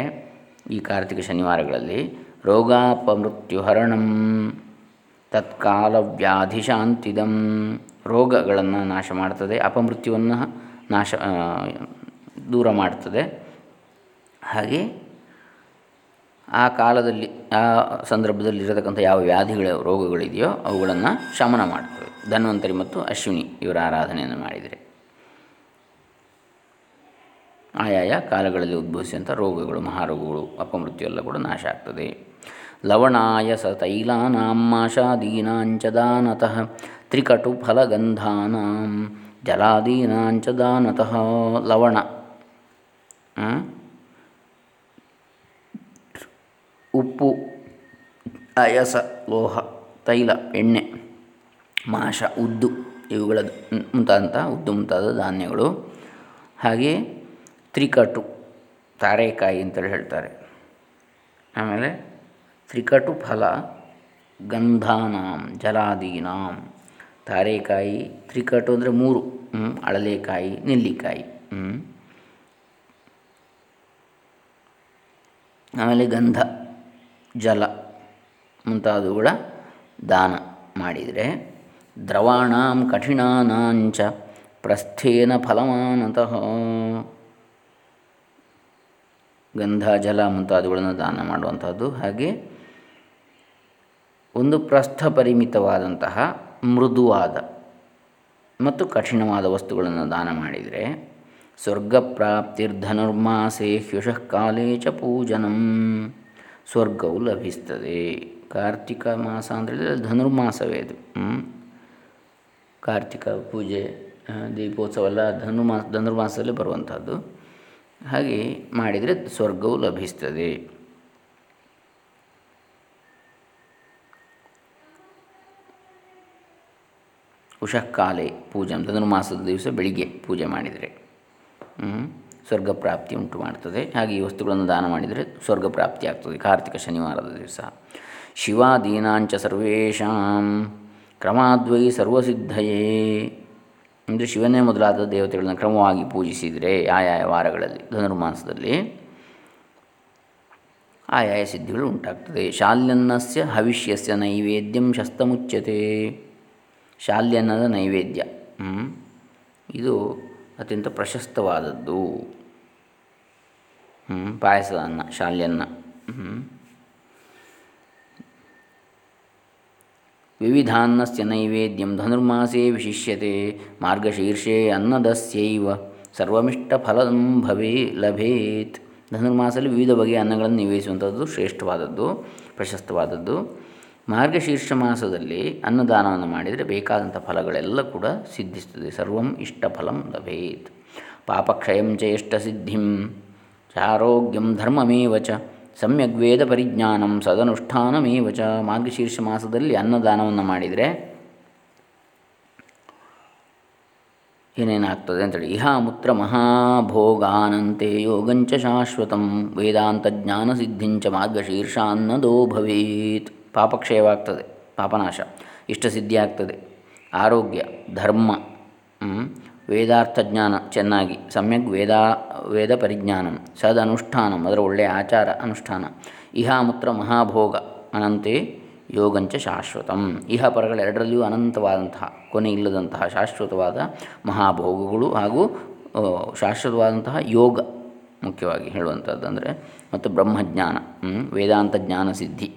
ಈ ಕಾರ್ತಿಕ ಶನಿವಾರಗಳಲ್ಲಿ ರೋಗಾಪಮೃತ್ಯುಹರಣಂ ತತ್ಕಾಲ ವ್ಯಾಧಿಶಾಂತಿದಂ ರೋಗಗಳನ್ನು ನಾಶ ಮಾಡ್ತದೆ, ಅಪಮೃತ್ಯುವನ್ನು ನಾಶ ದೂರ ಮಾಡ್ತದೆ. ಹಾಗೆ ಆ ಕಾಲದಲ್ಲಿ, ಆ ಸಂದರ್ಭದಲ್ಲಿ ಇರತಕ್ಕಂಥ ಯಾವ ವ್ಯಾಧಿಗಳ ರೋಗಗಳಿದೆಯೋ ಅವುಗಳನ್ನು ಶಮನ ಮಾಡ್ತವೆ. ಧನ್ವಂತರಿ ಮತ್ತು ಅಶ್ವಿನಿ ಇವರ ಆರಾಧನೆಯನ್ನು ಮಾಡಿದರೆ. ಆಯಾಯ ಕಾಲಗಳಲ್ಲಿ ಉದ್ಭವಿಸಿದಂಥ ರೋಗಗಳು, ಮಹಾರೋಗಗಳು ಅಪಮೃತ್ಯು ಎಲ್ಲ ಕೂಡ ನಾಶ ಆಗ್ತದೆ. ಲವಣಾಯ ಸ ತೈಲಾನಾಮಾಶಾದೀನಾಂಚ ದಾನತಃ ತ್ರಿಕಟು ಫಲಗಂಧಾನಾಂ ಜಲಾದೀನಾಂಚ ದಾನತಃ ಲವಣ. ಉಪ್ಪು, ಅಯಸ, ಲೋಹ, ತೈಲ, ಎಣ್ಣೆ ಮಾಷ ಉದ್ದು ಇವುಗಳ ಮುಂತಾದಂಥ ಉದ್ದು ಮುಂತಾದ ಧಾನ್ಯಗಳು. ಹಾಗೆ ತ್ರಿಕಟು, ತಾರೆಕಾಯಿ ಅಂತೇಳಿ ಹೇಳ್ತಾರೆ. ಆಮೇಲೆ ತ್ರಿಕಟು ಫಲ ಗಂಧಾನಾಂ, ಜಲಾದೀನಾಂ. ತಾರೆಕಾಯಿ ತ್ರಿಕಟು ಅಂದರೆ ಮೂರು. ಅಳಲೆಕಾಯಿ, ನೆಲ್ಲಿಕಾಯಿ. ಆಮೇಲೆ ಗಂಧ, ಜಲ, ಮುಂತಾದವುಗಳ ದಾನ ಮಾಡಿದರೆ ದ್ರವಾಣಾಂ ಕಠಿಣಾನಾಂಚ ಪ್ರಸ್ಥೇನ ಫಲಮಾನತಃ. ಗಂಧ, ಜಲ ಮುಂತಾದವುಗಳನ್ನು ದಾನ ಮಾಡುವಂಥದ್ದು ಹಾಗೆ ಒಂದು ಪ್ರಸ್ಥ ಪರಿಮಿತವಾದಂತಹ ಮೃದುವಾದ ಮತ್ತು ಕಠಿಣವಾದ ವಸ್ತುಗಳನ್ನು ದಾನ ಮಾಡಿದರೆ ಸ್ವರ್ಗಪ್ರಾಪ್ತಿರ್ಧನುರ್ಮಾಸೆ ಹ್ಯುಷಃ ಕಾಲೇ ಚ ಪೂಜನಂ. ಸ್ವರ್ಗವು ಲಭಿಸ್ತದೆ. ಕಾರ್ತಿಕ ಮಾಸ ಅಂದರೆ ಧನುರ್ಮಾಸವೇ ಅದು. ಕಾರ್ತಿಕ ಪೂಜೆ ದೀಪೋತ್ಸವ ಎಲ್ಲ ಧನುರ್ಮಾಸ ಧನುರ್ಮಾಸದಲ್ಲಿ ಬರುವಂಥದ್ದು. ಹಾಗೆ ಮಾಡಿದರೆ ಸ್ವರ್ಗವು ಲಭಿಸ್ತದೆ. ಉಷಃಕಾಲೆ ಪೂಜೆ ಧನುರ್ಮಾಸದ ದಿವಸ ಬೆಳಿಗ್ಗೆ ಪೂಜೆ ಮಾಡಿದರೆ. ಸ್ವರ್ಗ ಪ್ರಾಪ್ತಿ ಉಂಟು ಮಾಡ್ತದೆ. ಹಾಗೆ ಈ ವಸ್ತುಗಳನ್ನು ದಾನ ಮಾಡಿದರೆ ಸ್ವರ್ಗ ಪ್ರಾಪ್ತಿ ಆಗ್ತದೆ, ಕಾರ್ತಿಕ ಶನಿವಾರದ ದಿವಸ. ಶಿವಾದೀನಾಂಚ ಸರ್ವೇಷಾಂ, ಕ್ರಮಾದ್ವೈ ಸರ್ವಸಿದ್ಧಯೇ. ಅಂದರೆ ಶಿವನೇ ಮೊದಲಾದ ದೇವತೆಗಳನ್ನು ಕ್ರಮವಾಗಿ ಪೂಜಿಸಿದರೆ ಆಯಾಯ ವಾರಗಳಲ್ಲಿ, ಧನುರ್ಮಾಸದಲ್ಲಿ ಆಯಾಯ ಸಿದ್ಧಿಗಳು ಉಂಟಾಗ್ತದೆ. ಶಾಲ್ಯನ್ನಸ್ಯ ಹವಿಷ್ಯಸ್ಯ ನೈವೇದ್ಯಂ ಶಸ್ತಮುಚ್ಯತೆ. ಶಾಲ್ಯನ್ನದ ನೈವೇದ್ಯ. ಇದು ಅತ್ಯಂತ ಪ್ರಶಸ್ತವಾದದ್ದು. ಪಾಯಸದ ಅನ್ನ ಶಾಲ್ಯನ್ನ ವಿವಿಧಾನ್ನಸ್ಯ ನೈವೇದ್ಯಂ ಧನುರ್ಮಾಸೇ ವಿಶಿಷ್ಯತೆ, ಮಾರ್ಗಶೀರ್ಷೆ ಅನ್ನದಸ್ಯೈವ, ಸರ್ವಮಿಷ್ಟಫಲಂ ಭವೇ ಲಭೇತ್. ಧನುರ್ಮಾಸದಲ್ಲಿ ವಿವಿಧ ಬಗೆಯ ಅನ್ನಗಳನ್ನು ನಿವೇದಿಸುವಂಥದ್ದು ಶ್ರೇಷ್ಠವಾದದ್ದು, ಪ್ರಶಸ್ತವಾದದ್ದು. ಮಾರ್ಗಶೀರ್ಷ ಮಾಸದಲ್ಲಿ ಅನ್ನದಾನವನ್ನು ಮಾಡಿದರೆ ಬೇಕಾದಂಥ ಫಲಗಳೆಲ್ಲ ಕೂಡ ಸಿದ್ಧಿಸ್ತದೆ. ಸರ್ವಂ ಇಷ್ಟಫಲಂ ಲಭೇತ್. ಪಾಪಕ್ಷಯಂ ಚೇಷ್ಟ ಸಿದ್ಧಿಂ. ಚಾರೋಗ್ಯಂ ಧರ್ಮಮೇವ ಚ. ಸಮ್ಯಗ್ ವೇದ ಪರಿಜ್ಞಾನಂ ಸದನುಷ್ಠಾನಮೇವ ಚ. ಮಾರ್ಗಶೀರ್ಷ ಮಾಸದಲ್ಲಿ ಅನ್ನದಾನವನ್ನು ಮಾಡಿದರೆ ಏನೇನಾಗ್ತದೆ ಅಂತೇಳಿ. ಇಹಾಮುತ್ರ ಮಹಾಭೋಗಾನಂತೆ ಯೋಗಂಚ ಶಾಶ್ವತಂ. ವೇದಾಂತ ಜ್ಞಾನ ಸಿದ್ಧಿಂಚ ಮಾರ್ಗಶೀರ್ಷ ಅನ್ನದೋ ಭವೇತ್. ಪಾಪಕ್ಷಯವಾಗ್ತದೆ, ಪಾಪನಾಶ. ಇಷ್ಟಸಿದ್ಧಿ ಆಗ್ತದೆ. ಆರೋಗ್ಯ, ಧರ್ಮ ವೇದಾರ್ಥ ಜ್ಞಾನ ಚೆನ್ನಾಗಿ, ಸಮ್ಯಕ್ ವೇದ ವೇದ ಪರಿಜ್ಞಾನಂ, ಸದನುಷ್ಠಾನಂ, ಅದರ ಒಳ್ಳೆಯ ಆಚಾರ ಅನುಷ್ಠಾನ. ಇಹಾಮುತ್ರ ಮಹಾಭೋಗ, ಅನಂತೆ ಯೋಗಂಚ ಶಾಶ್ವತಂ. ಇಹ ಪರಗಳ ಎರಡರಲ್ಲಿಯೂ ಅನಂತವಾದಂತಹ, ಕೊನೆ ಇಲ್ಲದಂತಹ ಶಾಶ್ವತವಾದ ಮಹಾಭೋಗಗಳು ಹಾಗೂ ಶಾಶ್ವತವಾದಂತಹ ಯೋಗ ಮುಖ್ಯವಾಗಿ ಹೇಳುವಂಥದ್ದು ಅಂದರೆ, ಮತ್ತು ಬ್ರಹ್ಮಜ್ಞಾನ ವೇದಾಂತ ಜ್ಞಾನ ಸಿದ್ಧಿ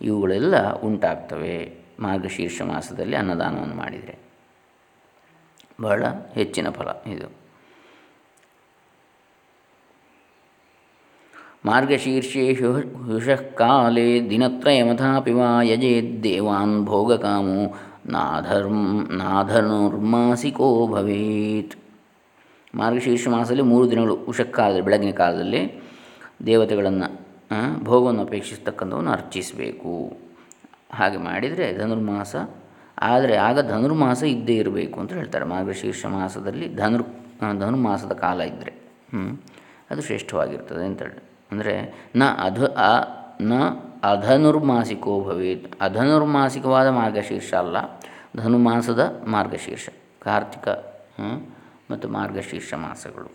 ಇವುಗಳೆಲ್ಲ ಉಂಟಾಗ್ತವೆ. ಮಾರ್ಗಶೀರ್ಷ ಮಾಸದಲ್ಲಿ ಅನ್ನದಾನವನ್ನು ಮಾಡಿದರೆ. ಬಹಳ ಹೆಚ್ಚಿನ ಫಲ ಇದು. ಮಾರ್ಗಶೀರ್ಷೇ ಹುಷಃ ಕಾಲೇ ದಿನತ್ರಯಮಥಾಪಿ ವಾ ಯಜೇದ್ದೇವಾನ್ ಭೋಗಕಾಮೋ ನಾಧರ್ಮ ನಾಧನುರ್ಮಾಸಿಕೋ ಭವೇತ್. ಮಾರ್ಗಶೀರ್ಷ ಮಾಸದಲ್ಲಿ ಮೂರು ದಿನಗಳು ಉಷಕ್ಕಾಲದಲ್ಲಿ ಬೆಳಗಿನ ಕಾಲದಲ್ಲಿ ದೇವತೆಗಳನ್ನು ಭೋಗವನ್ನು ಅಪೇಕ್ಷಿಸ್ತಕ್ಕಂಥವನ್ನು ಅರ್ಚಿಸಬೇಕು. ಹಾಗೆ ಮಾಡಿದರೆ ಧನುರ್ಮಾಸ, ಆದರೆ ಆಗ ಧನುರ್ಮಾಸ ಇದ್ದೇ ಇರಬೇಕು ಅಂತ ಹೇಳ್ತಾರೆ. ಮಾರ್ಗಶೀರ್ಷ ಮಾಸದಲ್ಲಿ ಧನುರ್ ಧನುರ್ಮಾಸದ ಕಾಲ ಇದ್ದರೆ ಅದು ಶ್ರೇಷ್ಠವಾಗಿರ್ತದೆ ಅಂತ ಅಂದರೆ ನ ಅಧ ಅ ನ ಅಧನುರ್ಮಾಸಿಕೋ ಭವೇತ್. ಅಧನುರ್ಮಾಸಿಕವಾದ ಮಾರ್ಗಶೀರ್ಷ ಅಲ್ಲ ಧನುಮಾಸದ ಮಾರ್ಗಶೀರ್ಷ. ಕಾರ್ತಿಕ ಮತ್ತು ಮಾರ್ಗಶೀರ್ಷ ಮಾಸಗಳು.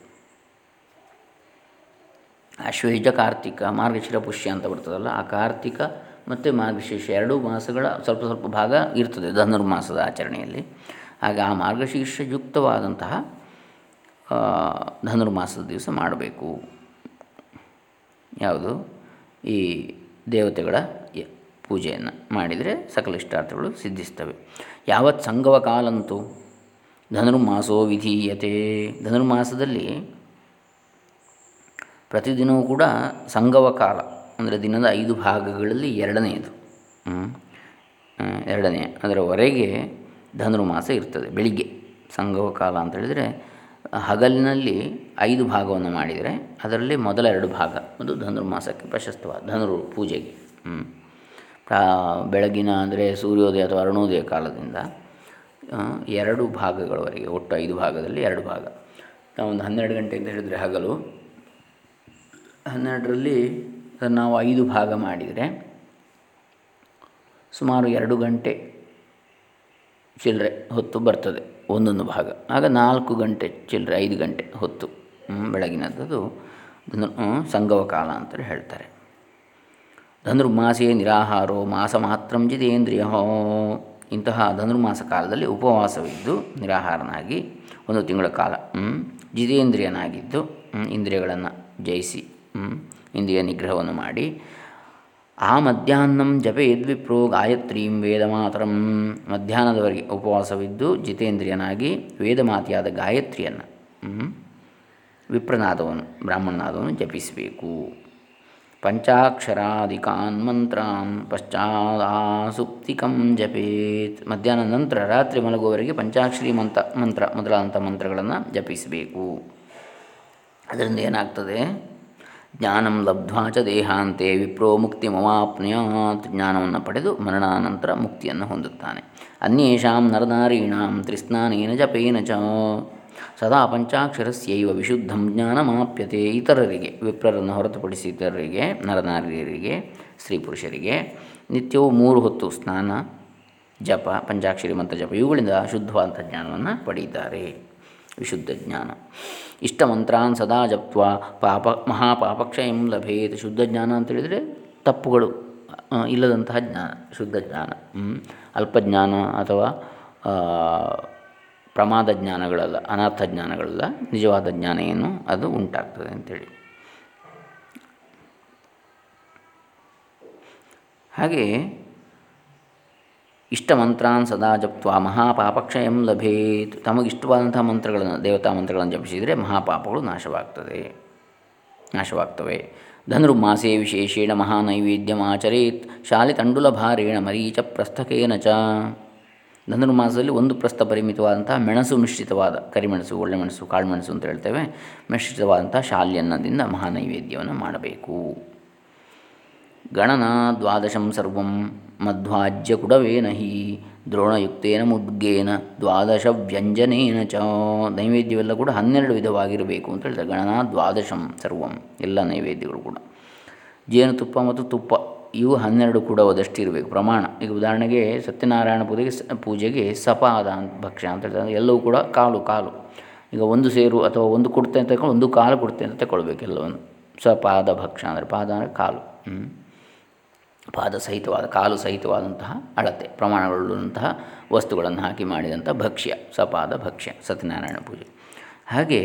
ಆಶ್ವೇಜ ಕಾರ್ತಿಕ, ಮಾರ್ಗಶಿರ ಪುಷ್ಯ ಅಂತ ಬರ್ತದಲ್ಲ, ಆ ಕಾರ್ತಿಕ ಮತ್ತು ಮಾರ್ಗಶೀರ್ಷ ಎರಡೂ ಮಾಸಗಳ ಸ್ವಲ್ಪ ಸ್ವಲ್ಪ ಭಾಗ ಇರ್ತದೆ, ಧನುರ್ಮಾಸದ ಆಚರಣೆಯಲ್ಲಿ. ಹಾಗೆ ಆ ಮಾರ್ಗಶೀರ್ಷಯುಕ್ತವಾದಂತಹ ಧನುರ್ಮಾಸದ ದಿವಸ ಮಾಡಬೇಕು. ಯಾವುದು? ಈ ದೇವತೆಗಳ ಪೂಜೆಯನ್ನು ಮಾಡಿದರೆ ಸಕಲ ಇಷ್ಟಾರ್ಥಗಳು ಸಿದ್ಧಿಸ್ತವೆ. ಯಾವತ್ ಸಂಗವ ಕಾಲಂತೂ ಧನುರ್ಮಾಸೋ ವಿಧೀಯತೆ. ಧನುರ್ಮಾಸದಲ್ಲಿ ಪ್ರತಿದಿನವೂ ಕೂಡ ಸಂಗವ ಕಾಲ, ಅಂದರೆ ದಿನದ ಐದು ಭಾಗಗಳಲ್ಲಿ ಎರಡನೆಯದು. ಎರಡನೇ, ಅದರವರೆಗೆ ಧನುರ್ಮಾಸ ಇರ್ತದೆ, ಬೆಳಿಗ್ಗೆ. ಸಂಗವ ಕಾಲ ಅಂತ ಹೇಳಿದರೆ ಹಗಲಿನಲ್ಲಿ ಐದು ಭಾಗವನ್ನು ಮಾಡಿದರೆ ಅದರಲ್ಲಿ ಮೊದಲ ಎರಡು ಭಾಗ ಅದು ಧನುರ್ಮಾಸಕ್ಕೆ ಪ್ರಶಸ್ತವಾದ, ಧನುರು ಪೂಜೆಗೆ. ಬೆಳಗಿನ ಅಂದರೆ ಸೂರ್ಯೋದಯ ಅಥವಾ ಅರುಣೋದಯ ಕಾಲದಿಂದ ಎರಡು ಭಾಗಗಳವರೆಗೆ, ಒಟ್ಟು ಐದು ಭಾಗದಲ್ಲಿ ಎರಡು ಭಾಗ. ಒಂದು ಹನ್ನೆರಡು ಗಂಟೆ ಅಂತ ಹೇಳಿದರೆ ಹಗಲು ಹನ್ನೆರಡರಲ್ಲಿ ನಾವು ಐದು ಭಾಗ ಮಾಡಿದರೆ ಸುಮಾರು ಎರಡು ಗಂಟೆ ಚಿಲ್ಲರೆ ಹೊತ್ತು ಬರ್ತದೆ, ಒಂದೊಂದು ಭಾಗ. ಆಗ ನಾಲ್ಕು ಗಂಟೆ ಚಿಲ್ಲರೆ, ಐದು ಗಂಟೆ ಹೊತ್ತು ಬೆಳಗಿನದ್ದು ಸಂಗವ ಕಾಲ ಅಂತಲೇ ಹೇಳ್ತಾರೆ. ಧನುರ್ಮಾಸೆ ನಿರಾಹಾರೋ, ಮಾಸ ಮಾತ್ರ ಜಿತೇಂದ್ರಿಯ. ಇಂತಹ ಧನುರ್ಮಾಸ ಕಾಲದಲ್ಲಿ ಉಪವಾಸವಿದ್ದು ನಿರಾಹಾರನಾಗಿ ಒಂದು ತಿಂಗಳ ಕಾಲ ಜಿತೇಂದ್ರಿಯನಾಗಿದ್ದು ಇಂದ್ರಿಯಗಳನ್ನು ಜಯಿಸಿ ಇಂದ್ರಿಯ ನಿಗ್ರಹವನ್ನು ಮಾಡಿ. ಆ ಮಧ್ಯಾಹ್ನಂ ಜಪೇದ್ವಿಪ್ರೋ ಗಾಯತ್ರೀಂ ವೇದ ಮಾತರಂ. ಮಧ್ಯಾಹ್ನದವರೆಗೆ ಉಪವಾಸವಿದ್ದು ಜಿತೇಂದ್ರಿಯನಾಗಿ ವೇದಮಾತಿಯಾದ ಗಾಯತ್ರಿಯನ್ನು ವಿಪ್ರನಾದವನು, ಬ್ರಾಹ್ಮಣನಾದವನು ಜಪಿಸಬೇಕು. ಪಂಚಾಕ್ಷರಾಧಿಕಾನ್ ಮಂತ್ರಾನ್ ಪಶ್ಚಾದಾಸುಪ್ತಿಕಂ ಜಪೇತ್. ಮಧ್ಯಾಹ್ನ ನಂತರ ರಾತ್ರಿ ಮಲಗುವವರೆಗೆ ಪಂಚಾಕ್ಷರಿ ಮಂತ್ರ ಮಂತ್ರ ಮೊದಲಾದಂಥ ಮಂತ್ರಗಳನ್ನು ಜಪಿಸಬೇಕು. ಅದರಿಂದ ಏನಾಗ್ತದೆ? ಜ್ಞಾನಂ ಲಬ್ಧ್ವಾ ಚ ದೇಹಾಂತೆ ವಿಪ್ರೋ ಮುಕ್ತಿ ಮಮಾಪ್ನುಯಾತ್. ಜ್ಞಾನವನ್ನು ಪಡೆದು ಮರಣಾನಂತರ ಮುಕ್ತಿಯನ್ನು ಹೊಂದುತ್ತಾನೆ. ಅನ್ಯೇಷಾಂ ನರನಾರೀಣಾಂ ತ್ರಿಸ್ನಾನೇನ ಜಪೇನ ಚ. ಸದಾ ಪಂಚಾಕ್ಷರಸ್ಯೈವ ವಿಶುದ್ಧಂ ಜ್ಞಾನಮಾಪ್ಯತೆ. ಇತರರಿಗೆ, ವಿಪ್ರರನ್ನು ಹೊರತುಪಡಿಸಿ ಇತರರಿಗೆ, ನರನಾರಿಯರಿಗೆ ಸ್ತ್ರೀ ಪುರುಷರಿಗೆ ನಿತ್ಯವೂ ಮೂರು ಹೊತ್ತು ಸ್ನಾನ, ಜಪ, ಪಂಚಾಕ್ಷರಿ ಮಂತ್ರ ಜಪ, ಇವುಗಳಿಂದ ಶುದ್ಧವಾದಂಥ ಜ್ಞಾನವನ್ನು ಪಡೆಯುತ್ತಾರೆ. ವಿಶುದ್ಧ ಜ್ಞಾನ. ಇಷ್ಟ ಮಂತ್ರಾನ್ ಸದಾ ಜಪ್ತ್ವ, ಪಾಪ ಮಹಾಪಾಪಕ್ಷಯಂ ಲಭೇತ್, ಶುದ್ಧ ಜ್ಞಾನ ಅಂತೇಳಿದರೆ ತಪ್ಪುಗಳು ಇಲ್ಲದಂತಹ ಜ್ಞಾನ, ಶುದ್ಧ ಜ್ಞಾನ ಅಲ್ಪಜ್ಞಾನ ಅಥವಾ ಪ್ರಮಾದ ಜ್ಞಾನಗಳಲ್ಲ, ಅನರ್ಥ ಜ್ಞಾನಗಳಲ್ಲ, ನಿಜವಾದ ಜ್ಞಾನ ಏನು ಅದು ಉಂಟಾಗ್ತದೆ ಅಂಥೇಳಿ ಹಾಗೆ ಇಷ್ಟ ಮಂತ್ರಾನ್ ಸದಾ ಜಪ್ತ್ವ, ಮಹಾಪಾಪಕ್ಷಯಂ ಲಭೇತ್. ತಮಗಿಷ್ಟವಾದಂಥ ಮಂತ್ರಗಳನ್ನು, ದೇವತಾ ಮಂತ್ರಗಳನ್ನು ಜಪಿಸಿದರೆ ಮಹಾಪಾಪಗಳು ನಾಶವಾಗ್ತದೆ. ನಾಶವಾಗ್ತವೆ. ಧನುರ್ಮಾಸೆ ವಿಶೇಷೇಣ ಮಹಾನೈವೇದ್ಯಮಾಚರೇತ್. ಶಾಲಿತಂಡುಲಭಾರೇಣ ಮರೀಚ ಪ್ರಸ್ಥಕೇನ ಚ. ಧನುರ್ಮಾಸದಲ್ಲಿ ಒಂದು ಪ್ರಸ್ಥ ಪರಿಮಿತವಾದಂತಹ ಮೆಣಸು ಮಿಶ್ರಿತವಾದ, ಕರಿಮೆಣಸು, ಒಳ್ಳೆಮೆಣಸು, ಕಾಳುಮೆಣಸು ಅಂತ ಹೇಳ್ತೇವೆ. ಮಿಶ್ರಿತವಾದಂಥ ಶಾಲ್ಯನ್ನದಿಂದ ಮಹಾನೈವೇದ್ಯವನ್ನು ಮಾಡಬೇಕು. ಗಣನಾ ದ್ವಾದಶಂ ಸರ್ವಂ ಮಧ್ವಾಜ್ಯ ಕುಡವೇನ ಹಿ ದ್ರೋಣಯುಕ್ತೇನ ಮುದ್ಗೇನ ದ್ವಾದಶ ವ್ಯಂಜನೇನ ಚ? ನೈವೇದ್ಯವೆಲ್ಲ ಕೂಡ ಹನ್ನೆರಡು ವಿಧವಾಗಿರಬೇಕು ಅಂತ ಹೇಳ್ತಾರೆ ಗಣನಾ, ದ್ವಾದಶಂ ಸರ್ವಂ ಎಲ್ಲ ನೈವೇದ್ಯಗಳು ಕೂಡ. ಜೇನುತುಪ್ಪ ಮತ್ತು ತುಪ್ಪ, ಇವು ಹನ್ನೆರಡು ಕೂಡ ಇರಬೇಕು. ಪ್ರಮಾಣ, ಈಗ ಉದಾಹರಣೆಗೆ ಸತ್ಯನಾರಾಯಣ ಪೂಜೆಗೆ ಪೂಜೆಗೆ ಸಪಾದ ಅಂತ ಭಕ್ಷ್ಯ ಅಂತ ಹೇಳ್ತಾರೆ. ಎಲ್ಲವೂ ಕೂಡ ಕಾಲು ಕಾಲು. ಈಗ ಒಂದು ಸೇರು ಅಥವಾ ಒಂದು ಕೊಡ್ತೆ ಅಂತ ತಗೊಂಡು ಒಂದು ಕಾಲು ಕೊಡ್ತೆ ಅಂತ ತಗೊಳ್ಬೇಕು ಎಲ್ಲವನ್ನು. ಸಪಾದ ಭಕ್ಷ್ಯ ಅಂದರೆ ಪಾದ ಅಂದರೆ ಕಾಲು. ಪಾದ ಸಹಿತವಾದ, ಕಾಲು ಸಹಿತವಾದಂತಹ ಅಳತೆ ಪ್ರಮಾಣಗಳುಳ್ಳುವಂತಹ ವಸ್ತುಗಳನ್ನು ಹಾಕಿ ಮಾಡಿದಂಥ ಭಕ್ಷ್ಯ, ಸಪಾದ ಭಕ್ಷ್ಯ, ಸತ್ಯನಾರಾಯಣ ಪೂಜೆ. ಹಾಗೆ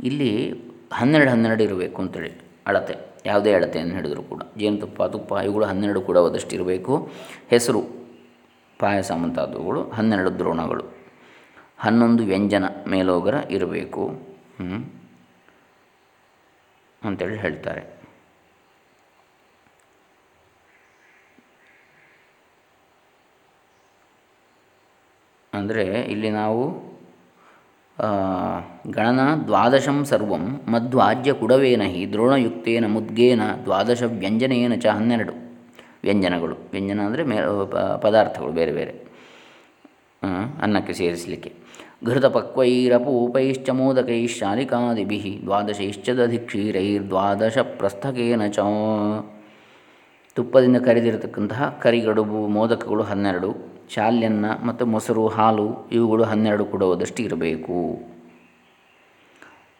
ಇಲ್ಲಿ ಹನ್ನೆರಡು ಹನ್ನೆರಡು ಇರಬೇಕು ಅಂತೇಳಿ ಅಳತೆ, ಯಾವುದೇ ಅಳತೆಯನ್ನು ಹಿಡಿದರೂ ಕೂಡ. ಜೇನುತುಪ್ಪ, ತುಪ್ಪ, ಇವುಗಳು ಹನ್ನೆರಡು ಕೂಡ ಇರಬೇಕು. ಹೆಸರು, ಪಾಯಸ ಮುಂತಾದವುಗಳು, ಹನ್ನೆರಡು ದ್ರೋಣಗಳು. ಹನ್ನೊಂದು ವ್ಯಂಜನ ಮೇಲೋಗರ ಇರಬೇಕು. ಅಂತೇಳಿ ಹೇಳ್ತಾರೆ. ಅಂದರೆ ಇಲ್ಲಿ ನಾವು ಗಣನ ದ್ವಾದಶಂ ಸರ್ವಂ ಮಧ್ವಾಜ್ಯ ಕುಡವೇನ ಹಿ ದ್ರೋಣಯುಕ್ತೇನ ಮುದ್ಗೇನ ದ್ವಾದಶ ವ್ಯಂಜನೇನ ಚ ಹನ್ನೆರಡು ವ್ಯಂಜನಗಳು. ವ್ಯಂಜನ ಅಂದರೆ ಮೇ ಪದಾರ್ಥಗಳು ಬೇರೆ ಬೇರೆ. ಅನ್ನಕ್ಕೆ ಸೇರಿಸಲಿಕ್ಕೆ. ಘೃತಪಕ್ವೈರಪೂಪೈಶ್ಚ ಮೋದಕೈಶ್ಚಾಲಿಕಾದಿಭಿ ದ್ವಾದಶೈಶ್ಚ ದಧಿಕ್ಷೀರೈರ್ದ್ವಾದಶ ಪ್ರಸ್ಥಕೇನ ಚ. ತುಪ್ಪದಿಂದ ಕರಿದಿರತಕ್ಕಂತಹ ಕರಿಗಡುಬು ಮೋದಕಗಳು ಹನ್ನೆರಡು. ಶಾಲ್ಯನ್ನ ಮತ್ತು ಮೊಸರು, ಹಾಲು ಇವುಗಳು ಹನ್ನೆರಡು ಕೊಡುವುದಷ್ಟು ಇರಬೇಕು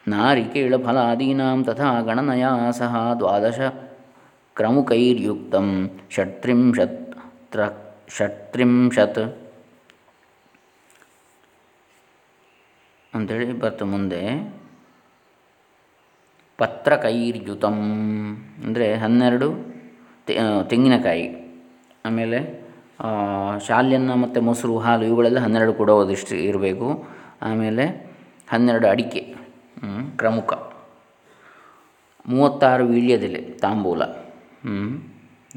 ನಾರಿಕೇಳ ಫಲಾದೀನಾಂ ತಥಾ ಗಣನಯಾ ಸಹ ದ್ವಾದಶ ಕ್ರಮುಕೈರ್ಯುಕ್ತ ಷಟ್ತ್ರಿಂಶತ್ ತ್ರ ಷಟ್ತ್ರಿಂಶತ್ ಅಂಥೇಳಿ ಬರ್ತ ಮುಂದೆ. ಪತ್ರಕೈರ್ಯುತಂ ಅಂದರೆ ಹನ್ನೆರಡು ತೆಂಗಿನಕಾಯಿ. ಆಮೇಲೆ ಶಾಲ್ಯನ್ನ ಮತ್ತು ಮೊಸರು, ಹಾಲು ಇವುಗಳೆಲ್ಲ ಹನ್ನೆರಡು ಕೊಡೋದಿಷ್ಟು ಇರಬೇಕು. ಆಮೇಲೆ ಹನ್ನೆರಡು ಅಡಿಕೆ ಪ್ರಮುಖ. ಮೂವತ್ತಾರು ವೀಳ್ಯದೆಲೆ, ತಾಂಬೂಲ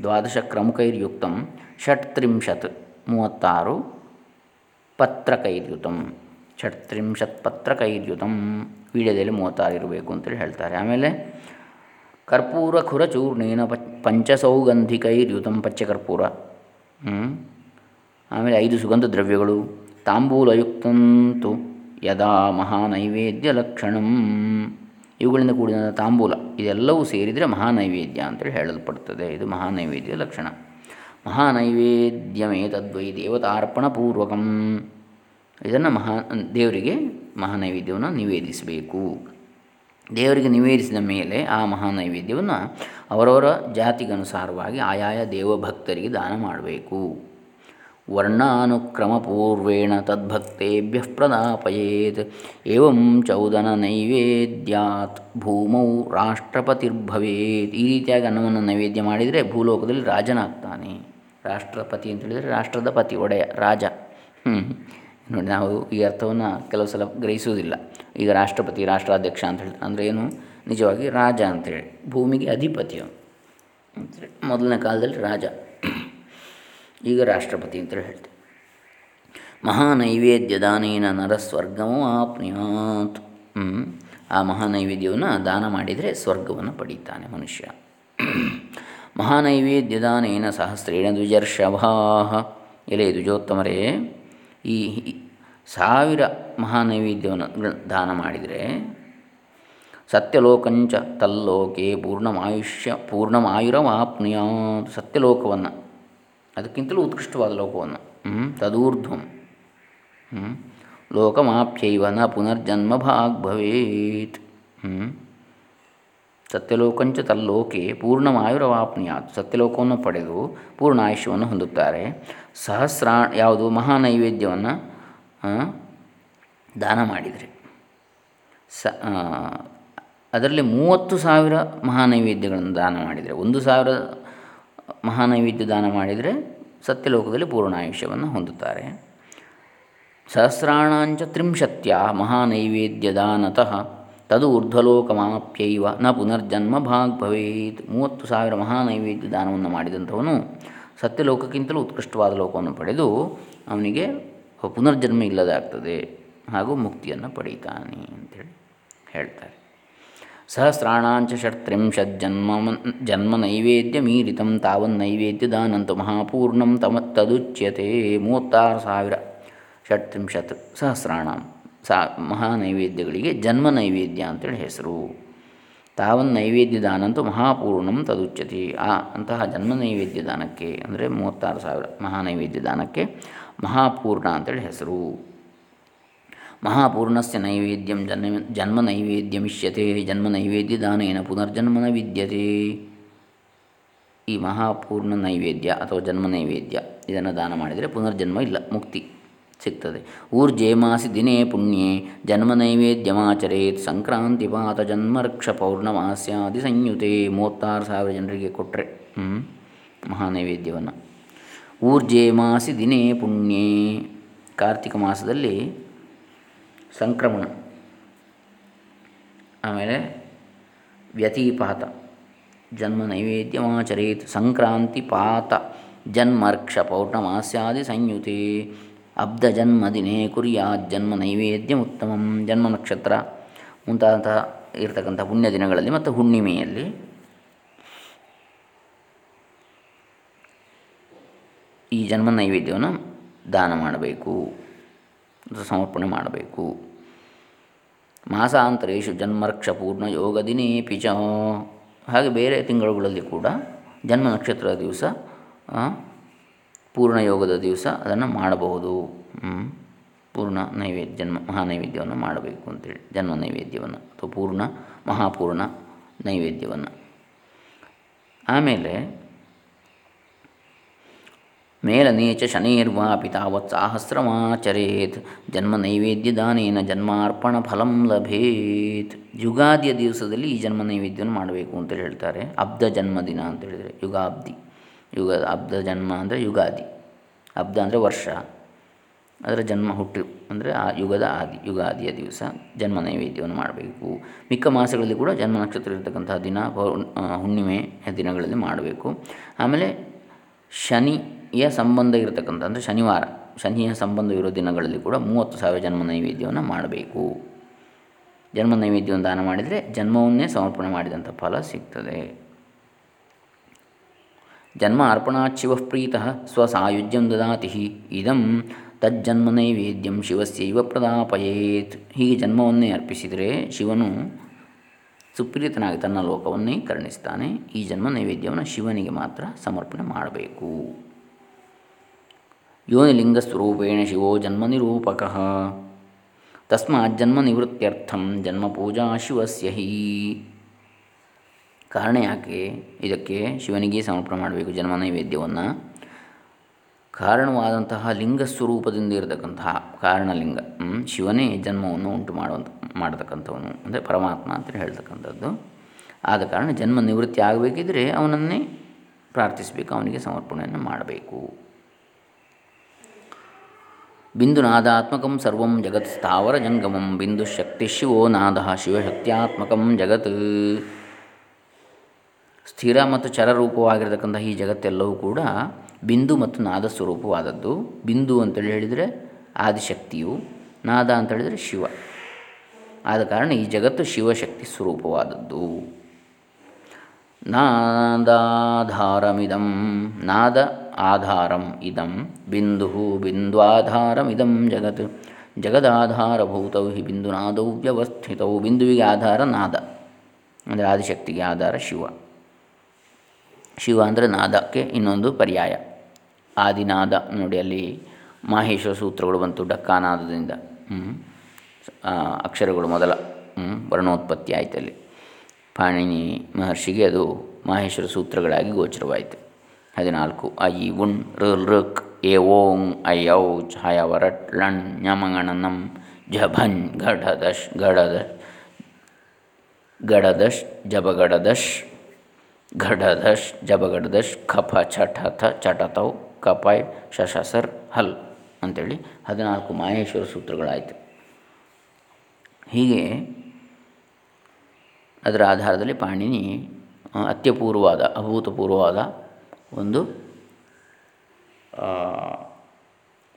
ದ್ವಾದಶ ಕ್ರಮುಕೈರ್ಯುಕ್ತಂ ಷಟ್ತ್ರಿಂಶತ್, ಮೂವತ್ತಾರು ಪತ್ರಕೈರ್ಯುತಂ ಷಟ್ತ್ರಿಂಶತ್ ಪತ್ರಕೈರ್ಯುತಂ ವೀಳ್ಯದೆಲೆ ಮೂವತ್ತಾರು ಇರಬೇಕು ಅಂತೇಳಿ ಹೇಳ್ತಾರೆ. ಆಮೇಲೆ ಕರ್ಪೂರ ಖುರಚೂರ್ಣೇನ ಪಂಚಸೌಗಂಧಿಕೈರ್ಯುತಂ ಪಚ್ಚಕರ್ಪೂರ. ಆಮೇಲೆ ಐದು ಸುಗಂಧ ದ್ರವ್ಯಗಳು. ತಾಂಬೂಲಯುಕ್ತಂತು ಯದಾ ಮಹಾನೈವೇದ್ಯ ಲಕ್ಷಣಂ. ಇವುಗಳಿಂದ ಕೂಡಿದ ತಾಂಬೂಲ, ಇದೆಲ್ಲವೂ ಸೇರಿದರೆ ಮಹಾನೈವೇದ್ಯ ಅಂತೇಳಿ ಹೇಳಲ್ಪಡ್ತದೆ. ಇದು ಮಹಾನೈವೇದ್ಯ ಲಕ್ಷಣ. ಮಹಾನೈವೇದ್ಯಮೇ ತದ್ವೈ ದೇವತಾರ್ಪಣ ಪೂರ್ವಕಂ ಇದನ್ನು ಮಹಾ, ದೇವರಿಗೆ ಮಹಾನೈವೇದ್ಯವನ್ನು ನಿವೇದಿಸಬೇಕು. ದೇವರಿಗೆ ನಿವೇದಿಸಿದ ಮೇಲೆ ಆ ಮಹಾನೈವೇದ್ಯವನ್ನು ಅವರವರ ಜಾತಿಗನುಸಾರವಾಗಿ ಆಯಾಯ ದೇವಭಕ್ತರಿಗೆ ದಾನ ಮಾಡಬೇಕು. ವರ್ಣಾನುಕ್ರಮಪೂರ್ವೇಣ ತದ್ಭಕ್ತೇಭ್ಯ ಪ್ರದಾಪಯೇತ್. ಏವಂ ಚೌದನ ನೈವೇದ್ಯಾತ್. ಭೂಮೌ ರಾಷ್ಟ್ರಪತಿರ್ಭವೇತ್. ಈ ರೀತಿಯಾಗಿ ಅನ್ನವನ್ನು ನೈವೇದ್ಯ ಮಾಡಿದರೆ ಭೂಲೋಕದಲ್ಲಿ ರಾಜನಾಗ್ತಾನೆ. ರಾಷ್ಟ್ರಪತಿ ಅಂತ ಹೇಳಿದರೆ ರಾಷ್ಟ್ರದ ಪತಿ ಒಡೆಯ, ರಾಜ. ನೋಡಿ, ನಾವು ಈ ಅರ್ಥವನ್ನು ಕೆಲವು ಸಲ ಗ್ರಹಿಸುವುದಿಲ್ಲ. ಈಗ ರಾಷ್ಟ್ರಪತಿ, ರಾಷ್ಟ್ರಾಧ್ಯಕ್ಷ ಅಂತ ಹೇಳ್ತಾರೆ. ಅಂದರೆ ಏನು? ನಿಜವಾಗಿ ರಾಜ ಅಂತೇಳಿ ಭೂಮಿಗೆ ಅಧಿಪತಿಯು ಮೊದಲನೇ ಕಾಲದಲ್ಲಿ ರಾಜ. ಈಗ ರಾಷ್ಟ್ರಪತಿ ಅಂತೇಳಿ ಹೇಳ್ತೀವಿ ಮಹಾನೈವೇದ್ಯ ದಾನೇನ ನರಸ್ವರ್ಗಮೋ ಆಪ್ನಿಯಾತ್. ಆ ಮಹಾನೈವೇದ್ಯವನ್ನು ದಾನ ಮಾಡಿದರೆ ಸ್ವರ್ಗವನ್ನು ಪಡೀತಾನೆ ಮನುಷ್ಯ. ಮಹಾನೈವೇದ್ಯದಾನೇನ ಸಹಸ್ರೇಣ ದ್ವಿಜರ್ಷಭಾ ಎಲೆ ದ್ವಿಜೋತ್ತಮರೇ ಈ ಸಾವಿರ ಮಹಾನೈವೇದ್ಯವನ್ನು ದಾನ ಮಾಡಿದರೆ ಸತ್ಯಲೋಕಂಚ ತಲ್ಲೋಕೆ ಪೂರ್ಣಮಾಯುಷ್ಯ ಪೂರ್ಣಮಾಯುರವಾಪ್ನುಯ ಸತ್ಯಲೋಕವನ್ನು. ಅದಕ್ಕಿಂತಲೂ ಉತ್ಕೃಷ್ಟವಾದ ಲೋಕವನ್ನು. ತದೂರ್ಧ್ವಂ. ಲೋಕಮಾಪ್ಯೈವ ನ ಪುನರ್ಜನ್ಮ ಭಾಗ್ ಭವೇತ್ ಸತ್ಯಲೋಕಂಚ ತಲ್ಲೋಕೆ ಪೂರ್ಣಮಾಯುರವಾಪ್ನಿಯಾತ್. ಸತ್ಯಲೋಕವನ್ನು ಪಡೆದು ಪೂರ್ಣ ಆಯುಷ್ಯವನ್ನು ಹೊಂದುತ್ತಾರೆ. ಸಹಸ್ರಾ, ಯಾವುದು ಮಹಾನೈವೇದ್ಯವನ್ನು ದಾನ ಮಾಡಿದರೆ. ಸ ಅದರಲ್ಲಿ ಮೂವತ್ತು ಸಾವಿರ ಮಹಾನೈವೇದ್ಯಗಳನ್ನು ದಾನ ಮಾಡಿದರೆ, ಒಂದು ಸಾವಿರ ಮಹಾನೈವೇದ್ಯ ದಾನ ಮಾಡಿದರೆ ಸತ್ಯಲೋಕದಲ್ಲಿ ಪೂರ್ಣಾಯುಷ್ಯವನ್ನು ಹೊಂದುತ್ತಾರೆ. ಸಹಸ್ರಾಣಾಂಚ ತ್ರಿಂಶತ್ಯ ಮಹಾನೈವೇದ್ಯ ದಾನತಃ ತದು ಊರ್ಧ್ವಲೋಕಮಾಪ್ಯೈವ ನ ಪುನರ್ಜನ್ಮ ಭಾಗ್ ಭವೇತ್. ಮೂವತ್ತು ಸಾವಿರ ಮಹಾನೈವೇದ್ಯ ದಾನವನ್ನು ಮಾಡಿದಂಥವನು ಸತ್ಯಲೋಕಕ್ಕಿಂತಲೂ ಉತ್ಕೃಷ್ಟವಾದ ಲೋಕವನ್ನು ಪಡೆದು ಅವನಿಗೆ ಪುನರ್ಜನ್ಮ ಇಲ್ಲದಾಗ್ತದೆ ಹಾಗೂ ಮುಕ್ತಿಯನ್ನು ಪಡೀತಾನೆ ಅಂತೇಳಿ ಹೇಳ್ತಾರೆ. ಸಹಸ್ರಾಣಾಂಚ ಷಟ್ತ್ರಿಂಶತ್ ಜನ್ಮ ನೈವೇದ್ಯ ಮೀರಿತಂ ನೈವೇದ್ಯ ದಾನಂತ ಮಹಾಪೂರ್ಣಂ ತಮ ತದುಚ್ಯತೆ ಮೂವತ್ತಾರು ಸಾವಿರ ಷಟ್ತ್ರಿಂಶತ್ ಸಹಸ್ರಾಣ ಸಾ ಮಹಾನೈವೇದ್ಯಗಳಿಗೆ ಜನ್ಮ ನೈವೇದ್ಯ ಅಂತೇಳಿ ಹೆಸರು. ತಾವನ್ ನೈವೇದ್ಯ ದಾನಂತೂ ಮಹಾಪೂರ್ಣಂ ತದುಚ್ಚತಿ ಆ ಅಂತಹ ಜನ್ಮ ನೈವೇದ್ಯ ದಾನಕ್ಕೆ ಅಂದರೆ ಮೂವತ್ತಾರು ಸಾವಿರ ಮಹಾನೈವೇದ್ಯ ದಾನಕ್ಕೆ ಮಹಾಪೂರ್ಣ ಅಂತೇಳಿ ಹೆಸರು. ಮಹಾಪೂರ್ಣಸ್ಯ ನೈವೇದ್ಯಂ ಜನ್ಮ ಜನ್ಮ ನೈವೇದ್ಯಮಿಷ್ಯತೆ ಜನ್ಮ ನೈವೇದ್ಯ ದಾನೇನ ಪುನರ್ಜನ್ಮನ ವಿದ್ಯತೆ ಈ ಮಹಾಪೂರ್ಣ ನೈವೇದ್ಯ ಅಥವಾ ಜನ್ಮ ನೈವೇದ್ಯ ಇದನ್ನು ದಾನ ಮಾಡಿದರೆ ಪುನರ್ಜನ್ಮ ಇಲ್ಲ, ಮುಕ್ತಿ. ಸಿಗ್ತದೆ. ಊರ್ಜೇಮಾಸಿ ದಿನೇ ಪುಣ್ಯೇ ಜನ್ಮ ನೈವೇದ್ಯಮಾಚರೇತ್ ಸಂಕ್ರಾಂತಿ ಪಾತ ಜನ್ಮರ್ಕ್ಷ ಪೌರ್ಣಮಾಸ್ಯಾದಿ ಸಂಯುತೆ, ಮೂವತ್ತಾರು ಸಾವಿರ ಜನರಿಗೆ ಕೊಟ್ಟರೆ ಮಹಾನೈವೇದ್ಯವನ್ನು. ನೈವೇದ್ಯವನ್ನು ಊರ್ಜೇಮಾಸಿ ದಿನೇ ಪುಣ್ಯೇ, ಕಾರ್ತಿಕ ಮಾಸದಲ್ಲಿ ಸಂಕ್ರಮಣ. ಆಮೇಲೆ ವ್ಯತಿಪಾತ ಜನ್ಮ ನೈವೇದ್ಯಮಾಚರೇತ್ ಸಂಕ್ರಾಂತಿ ಪಾತ ಜನ್ಮರ್ಕ್ಷ ಪೌರ್ಣಮಾಸ್ಯಾದಿ ಸಂಯುತಿ ಅಬ್ಧ ಜನ್ಮದಿನೇ ಕುರಿಯಾದ ಜನ್ಮ ನೈವೇದ್ಯ ಉತ್ತಮಂ ಜನ್ಮ ನಕ್ಷತ್ರ ಮುಂತಾದಂತಹ ಇರತಕ್ಕಂಥ ಪುಣ್ಯ ದಿನಗಳಲ್ಲಿ ಮತ್ತು ಹುಣ್ಣಿಮೆಯಲ್ಲಿ. ಈ ಜನ್ಮ ನೈವೇದ್ಯವನ್ನು ದಾನ ಮಾಡಬೇಕು, ಸಮರ್ಪಣೆ ಮಾಡಬೇಕು. ಮಾಸಾಂತರೇಶು ಜನ್ಮರಕ್ಷ ಪೂರ್ಣ ಯೋಗ ದಿನೇ ಪಿಚ ಹಾಗೆ ಬೇರೆ ತಿಂಗಳುಗಳಲ್ಲಿ ಕೂಡ ಜನ್ಮ ನಕ್ಷತ್ರದ ದಿವಸ ಪೂರ್ಣ ಯೋಗದ ದಿವಸ ಅದನ್ನು ಮಾಡಬಹುದು. ಪೂರ್ಣ ನೈವೇದ್ಯ ಜನ್ಮ ಮಹಾನೈವೇದ್ಯವನ್ನು ಮಾಡಬೇಕು ಅಂತೇಳಿ. ಜನ್ಮ ನೈವೇದ್ಯವನ್ನು ಅಥವಾ ಪೂರ್ಣ, ಮಹಾಪೂರ್ಣ ನೈವೇದ್ಯವನ್ನು. ಆಮೇಲೆ ಮೇಲನೇಚ ಶನೇರ್ವಾಪಿ ತಾವತ್ ಸಾಹಸ್ರಮಾಚರೇತ್. ಜನ್ಮ ನೈವೇದ್ಯ ದಾನೇನ ಜನ್ಮಾರ್ಪಣ ಫಲಂ ಲಭೇತ್. ಯುಗಾದಿಯ ದಿವಸದಲ್ಲಿ ಈ ಜನ್ಮ ನೈವೇದ್ಯವನ್ನು ಮಾಡಬೇಕು ಅಂತೇಳಿ ಹೇಳ್ತಾರೆ. ಅಬ್ಧ ಜನ್ಮದಿನ ಅಂತ ಹೇಳಿದರೆ ಯುಗಾಬ್ದಿ. ಯುಗ ಅಬ್ಧ ಜನ್ಮ ಅಂದರೆ ಯುಗಾದಿ. ಅಬ್ಧ ಅಂದರೆ ವರ್ಷ. ಅದರ ಜನ್ಮ ಹುಟ್ಟು ಅಂದರೆ ಆ ಯುಗದ ಆದಿ, ಯುಗಾದಿಯ ದಿವಸ ಜನ್ಮ ನೈವೇದ್ಯವನ್ನು ಮಾಡಬೇಕು. ಮಿಕ್ಕ ಮಾಸಗಳಲ್ಲಿ ಕೂಡ ಜನ್ಮ ನಕ್ಷತ್ರ ಇರತಕ್ಕಂತಹ ದಿನ ಹುಣ್ಣಿಮೆ ದಿನಗಳಲ್ಲಿ ಮಾಡಬೇಕು. ಆಮೇಲೆ ಶನಿಯ ಸಂಬಂಧ ಇರತಕ್ಕಂಥ ಅಂದರೆ ಶನಿವಾರ, ಶನಿಯ ಸಂಬಂಧವಿರೋ ದಿನಗಳಲ್ಲಿ ಕೂಡ ಮೂವತ್ತು ಸಾವಿರ ಜನ್ಮ ನೈವೇದ್ಯವನ್ನು ಮಾಡಬೇಕು. ಜನ್ಮ ನೈವೇದ್ಯವನ್ನು ದಾನ ಮಾಡಿದರೆ ಜನ್ಮವನ್ನೇ ಸಮರ್ಪಣೆ ಮಾಡಿದಂಥ ಫಲ ಸಿಗ್ತದೆ. ಜನ್ಮ ಅರ್ಪಣಾಚ್ಚಿವ ಪ್ರೀತಃ ಸ್ವಸಾಯುಜ್ಯಂ ದದಾತಿ ಇದಂ ತಜ್ಜನ್ಮ ನೈವೇದ್ಯಂ ಶಿವಸ್ಯೈವ ಪ್ರದಾಪಯೇತ್ ಹೀಗೆ ಜನ್ಮವನ್ನೇ ಅರ್ಪಿಸಿದರೆ ಶಿವನು ಸುಪ್ರೀತನಾಗಿ ತನ್ನ ಲೋಕವನ್ನೇ ಕರುಣಿಸ್ತಾನೆ। ಈ ಜನ್ಮ ನೈವೇದ್ಯವನ್ನು ಶಿವನಿಗೆ ಮಾತ್ರ ಸಮರ್ಪಣೆ ಮಾಡಬೇಕು। ಯೋನಿಲಿಂಗ ಸ್ವರೂಪೇಣ ಶಿವೋ ಜನ್ಮ ನಿರೂಪಕ। ತಸ್ಮಾತ್ ಜನ್ಮ ನಿವೃತ್ತಿಯರ್ಥಂ ಜನ್ಮ ಪೂಜಾ ಶಿವಸ್ಯ ಹಿ। ಕಾರಣ ಯಾಕೆ ಇದಕ್ಕೆ ಶಿವನಿಗೆ ಸಮರ್ಪಣೆ ಮಾಡಬೇಕು ಜನ್ಮ ನೈವೇದ್ಯವನ್ನು. ಕಾರಣವಾದಂತಹ ಲಿಂಗ ಸ್ವರೂಪದಿಂದ ಇರತಕ್ಕಂತಹ ಕಾರಣಲಿಂಗ ಶಿವನೇ ಜನ್ಮವನ್ನು ಉಂಟು ಮಾಡುವಂಥ ಮಾಡತಕ್ಕಂಥವನು, ಅಂದರೆ ಪರಮಾತ್ಮ ಅಂತ ಹೇಳ್ತಕ್ಕಂಥದ್ದು. ಆದ ಕಾರಣ ಜನ್ಮ ನಿವೃತ್ತಿ ಆಗಬೇಕಿದ್ರೆ ಅವನನ್ನೇ ಪ್ರಾರ್ಥಿಸಬೇಕು, ಅವನಿಗೆ ಸಮರ್ಪಣೆಯನ್ನು ಮಾಡಬೇಕು. ಬಿಂದುನಾದಾತ್ಮಕಂ ಸರ್ವಂ ಜಗತ್ ಸ್ಥಾವರ ಜಂಗಮಂ, ಬಿಂದು ಶಕ್ತಿ ಶಿವೋ ನಾದ ಶಿವಶಕ್ತ್ಯಾತ್ಮಕಂ ಜಗತ್. ಸ್ಥಿರ ಮತ್ತು ಚರರೂಪವಾಗಿರತಕ್ಕಂಥ ಈ ಜಗತ್ತೆಲ್ಲವೂ ಕೂಡ ಬಿಂದು ಮತ್ತು ನಾದ ಸ್ವರೂಪವಾದದ್ದು. ಬಿಂದು ಅಂತೇಳಿ ಹೇಳಿದರೆ ಆದಿಶಕ್ತಿಯು, ನಾದ ಅಂತ ಹೇಳಿದರೆ ಶಿವ. ಆದ ಕಾರಣ ಈ ಜಗತ್ತು ಶಿವಶಕ್ತಿ ಸ್ವರೂಪವಾದದ್ದು. ನಾದಾಧಾರಮಿದಂ, ನಾದ ಆಧಾರಂ ಇದಂ ಬಿಂದು ಬಿಂದ್ವಾಧಾರಮಿದಂ ಜಗತ್. ಜಗದಾಧಾರಭೂತವು ಹಿ ಬಿಂದುನಾದೌ ವ್ಯವಸ್ಥಿತವು ಬಿಂದುವಿಗೆ ಆಧಾರ ನಾದ. ಅಂದರೆ ಆದಿಶಕ್ತಿಗೆ ಆಧಾರ ಶಿವ. ಶಿವ ಅಂದರೆ ನಾದಕ್ಕೆ ಇನ್ನೊಂದು ಪರ್ಯಾಯ. ಆದಿನಾದ ನೋಡಿ ಅಲ್ಲಿ ಮಾಹೇಶ್ವರ ಸೂತ್ರಗಳು ಬಂತು ಡಕ್ಕಾನಾದದಿಂದ. ಅಕ್ಷರಗಳು ಮೊದಲ. ವರ್ಣೋತ್ಪತ್ತಿ ಆಯಿತು ಅಲ್ಲಿ. ಪಾಣಿನಿ ಮಹರ್ಷಿಗೆ ಅದು ಮಾಹೇಶ್ವರ ಸೂತ್ರಗಳಾಗಿ ಗೋಚರವಾಯಿತು. ಹದಿನಾಲ್ಕು. ಐ ಉಣ್ ಋಕ್ ಎ ಓಂ ಐ ಔ ಛಾಯ ವರಟ್ ಲಣ್ ಞಮಗಣನಂ ಜಭನ್ ಘಡದಶ್ ಗಡದಶ್ ಗಡದಶ್ ಜಬಗಡದಶ್ ಘಡದಶ್ ಜಬಗಡದಶ್ ಖಫ ಛಠಥ ಚಟತೌ, ಕಪಾಯ್, ಶಶಸರ್, ಹಲ್ ಅಂಥೇಳಿ ಹದಿನಾಲ್ಕು ಮಾಹೇಶ್ವರ ಸೂತ್ರಗಳಾಯಿತು. ಹೀಗೆ ಅದರ ಆಧಾರದಲ್ಲಿ ಪಾಣಿನಿ ಅತ್ಯಪೂರ್ವವಾದ, ಅಭೂತಪೂರ್ವವಾದ ಒಂದು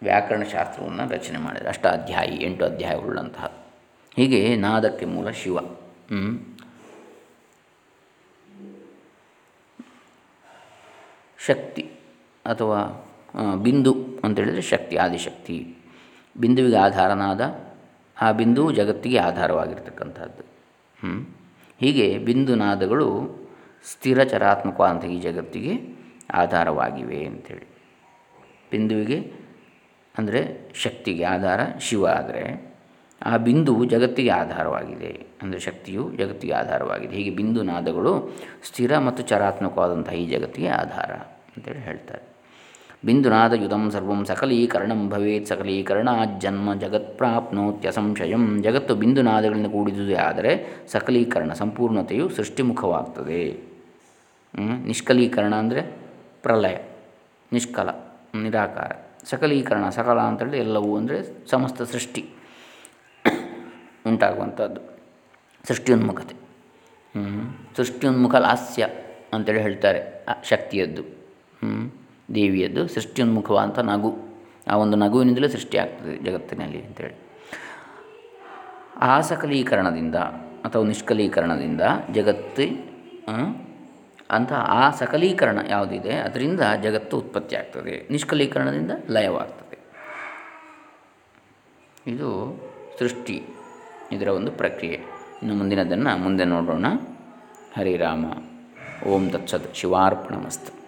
ವ್ಯಾಕರಣಶಾಸ್ತ್ರವನ್ನು ರಚನೆ ಮಾಡಿದೆ. ಅಷ್ಟಾಧ್ಯಾಯಿ, ಎಂಟು ಅಧ್ಯಾಯಗಳುಳ್ಳಂತಹ. ಹೀಗೆ ನಾದಕ್ಕೆ ಮೂಲ ಶಿವ. ಶಕ್ತಿ ಅಥವಾ ಬಿಂದು ಅಂತೇಳಿದರೆ ಶಕ್ತಿ, ಆದಿಶಕ್ತಿ. ಬಿಂದುವಿಗೆ ಆಧಾರನಾದ, ಆ ಬಿಂದು ಜಗತ್ತಿಗೆ ಆಧಾರವಾಗಿರ್ತಕ್ಕಂಥದ್ದು. ಹೀಗೆ ಬಿಂದುನಾದಗಳು ಸ್ಥಿರ ಚರಾತ್ಮಕವಾದಂಥ ಈ ಜಗತ್ತಿಗೆ ಆಧಾರವಾಗಿವೆ ಅಂಥೇಳಿ ಬಿಂದುವಿಗೆ ಅಂದರೆ ಶಕ್ತಿಗೆ ಆಧಾರ ಶಿವ ಆದರೆ. ಆ ಬಿಂದು ಜಗತ್ತಿಗೆ ಆಧಾರವಾಗಿದೆ ಅಂದರೆ ಶಕ್ತಿಯು ಜಗತ್ತಿಗೆ ಆಧಾರವಾಗಿದೆ. ಹೀಗೆ ಬಿಂದು ನಾದಗಳು ಸ್ಥಿರ ಮತ್ತು ಚರಾತ್ಮಕವಾದಂತಹ ಈ ಜಗತ್ತಿಗೆ ಆಧಾರ ಅಂತೇಳಿ ಹೇಳ್ತಾರೆ. ಬಿಂದುನಾದಯುತಂ ಸರ್ವಂ ಸಕಲೀಕರಣಂ ಭವೇತ್ ಸಕಲೀಕರಣ ಜನ್ಮ ಜಗತ್ ಪ್ರಾಪ್ನೋತ್ಯ ಸಂಶಯಂ. ಜಗತ್ತು ಬಿಂದುನಾದಗಳಿಂದ ಕೂಡಿದುದೇ ಆದರೆ ಸಕಲೀಕರಣ ಸಂಪೂರ್ಣತೆಯು ಸೃಷ್ಟಿಮುಖವಾಗ್ತದೆ. ನಿಷ್ಕಲೀಕರಣ ಅಂದರೆ ಪ್ರಲಯ, ನಿಷ್ಕಲ, ನಿರಾಕಾರ. ಸಕಲೀಕರಣ, ಸಕಲ ಅಂತೇಳಿ ಎಲ್ಲವೂ ಅಂದರೆ ಸಮಸ್ತ ಸೃಷ್ಟಿ. ಉಂಟಾಗುವಂಥದ್ದು. ಸೃಷ್ಟಿಯೋನ್ಮುಖತೆ. ಸೃಷ್ಟಿಯೋನ್ಮುಖ ಲಾಸ್ಯ ಅಂತೇಳಿ ಹೇಳ್ತಾರೆ ಶಕ್ತಿಯದ್ದು. ದೇವಿಯದ್ದು ಸೃಷ್ಟಿಯೋನ್ಮುಖವಾದಂಥ ನಗು. ಆ ಒಂದು ನಗುವಿನಿಂದಲೇ ಸೃಷ್ಟಿಯಾಗ್ತದೆ ಜಗತ್ತಿನಲ್ಲಿ ಅಂತೇಳಿ. ಆ ಸಕಲೀಕರಣದಿಂದ ಅಥವಾ ನಿಷ್ಕಲೀಕರಣದಿಂದ ಜಗತ್ತು ಅಂತ ಆ ಸಕಲೀಕರಣ ಯಾವುದಿದೆ, ಅದರಿಂದ ಜಗತ್ತು ಉತ್ಪತ್ತಿ ಆಗ್ತದೆ. ನಿಷ್ಕಲೀಕರಣದಿಂದ ಲಯವಾಗ್ತದೆ. ಇದು ಸೃಷ್ಟಿ. ಇದರ ಒಂದು ಪ್ರಕ್ರಿಯೆ. ಇನ್ನು ಮುಂದಿನದನ್ನು ಮುಂದೆ ನೋಡೋಣ. ಹರಿರಾಮ. ಓಂ ತತ್ಸತ್. ಶಿವಾರ್ಪಣಮಸ್ತು.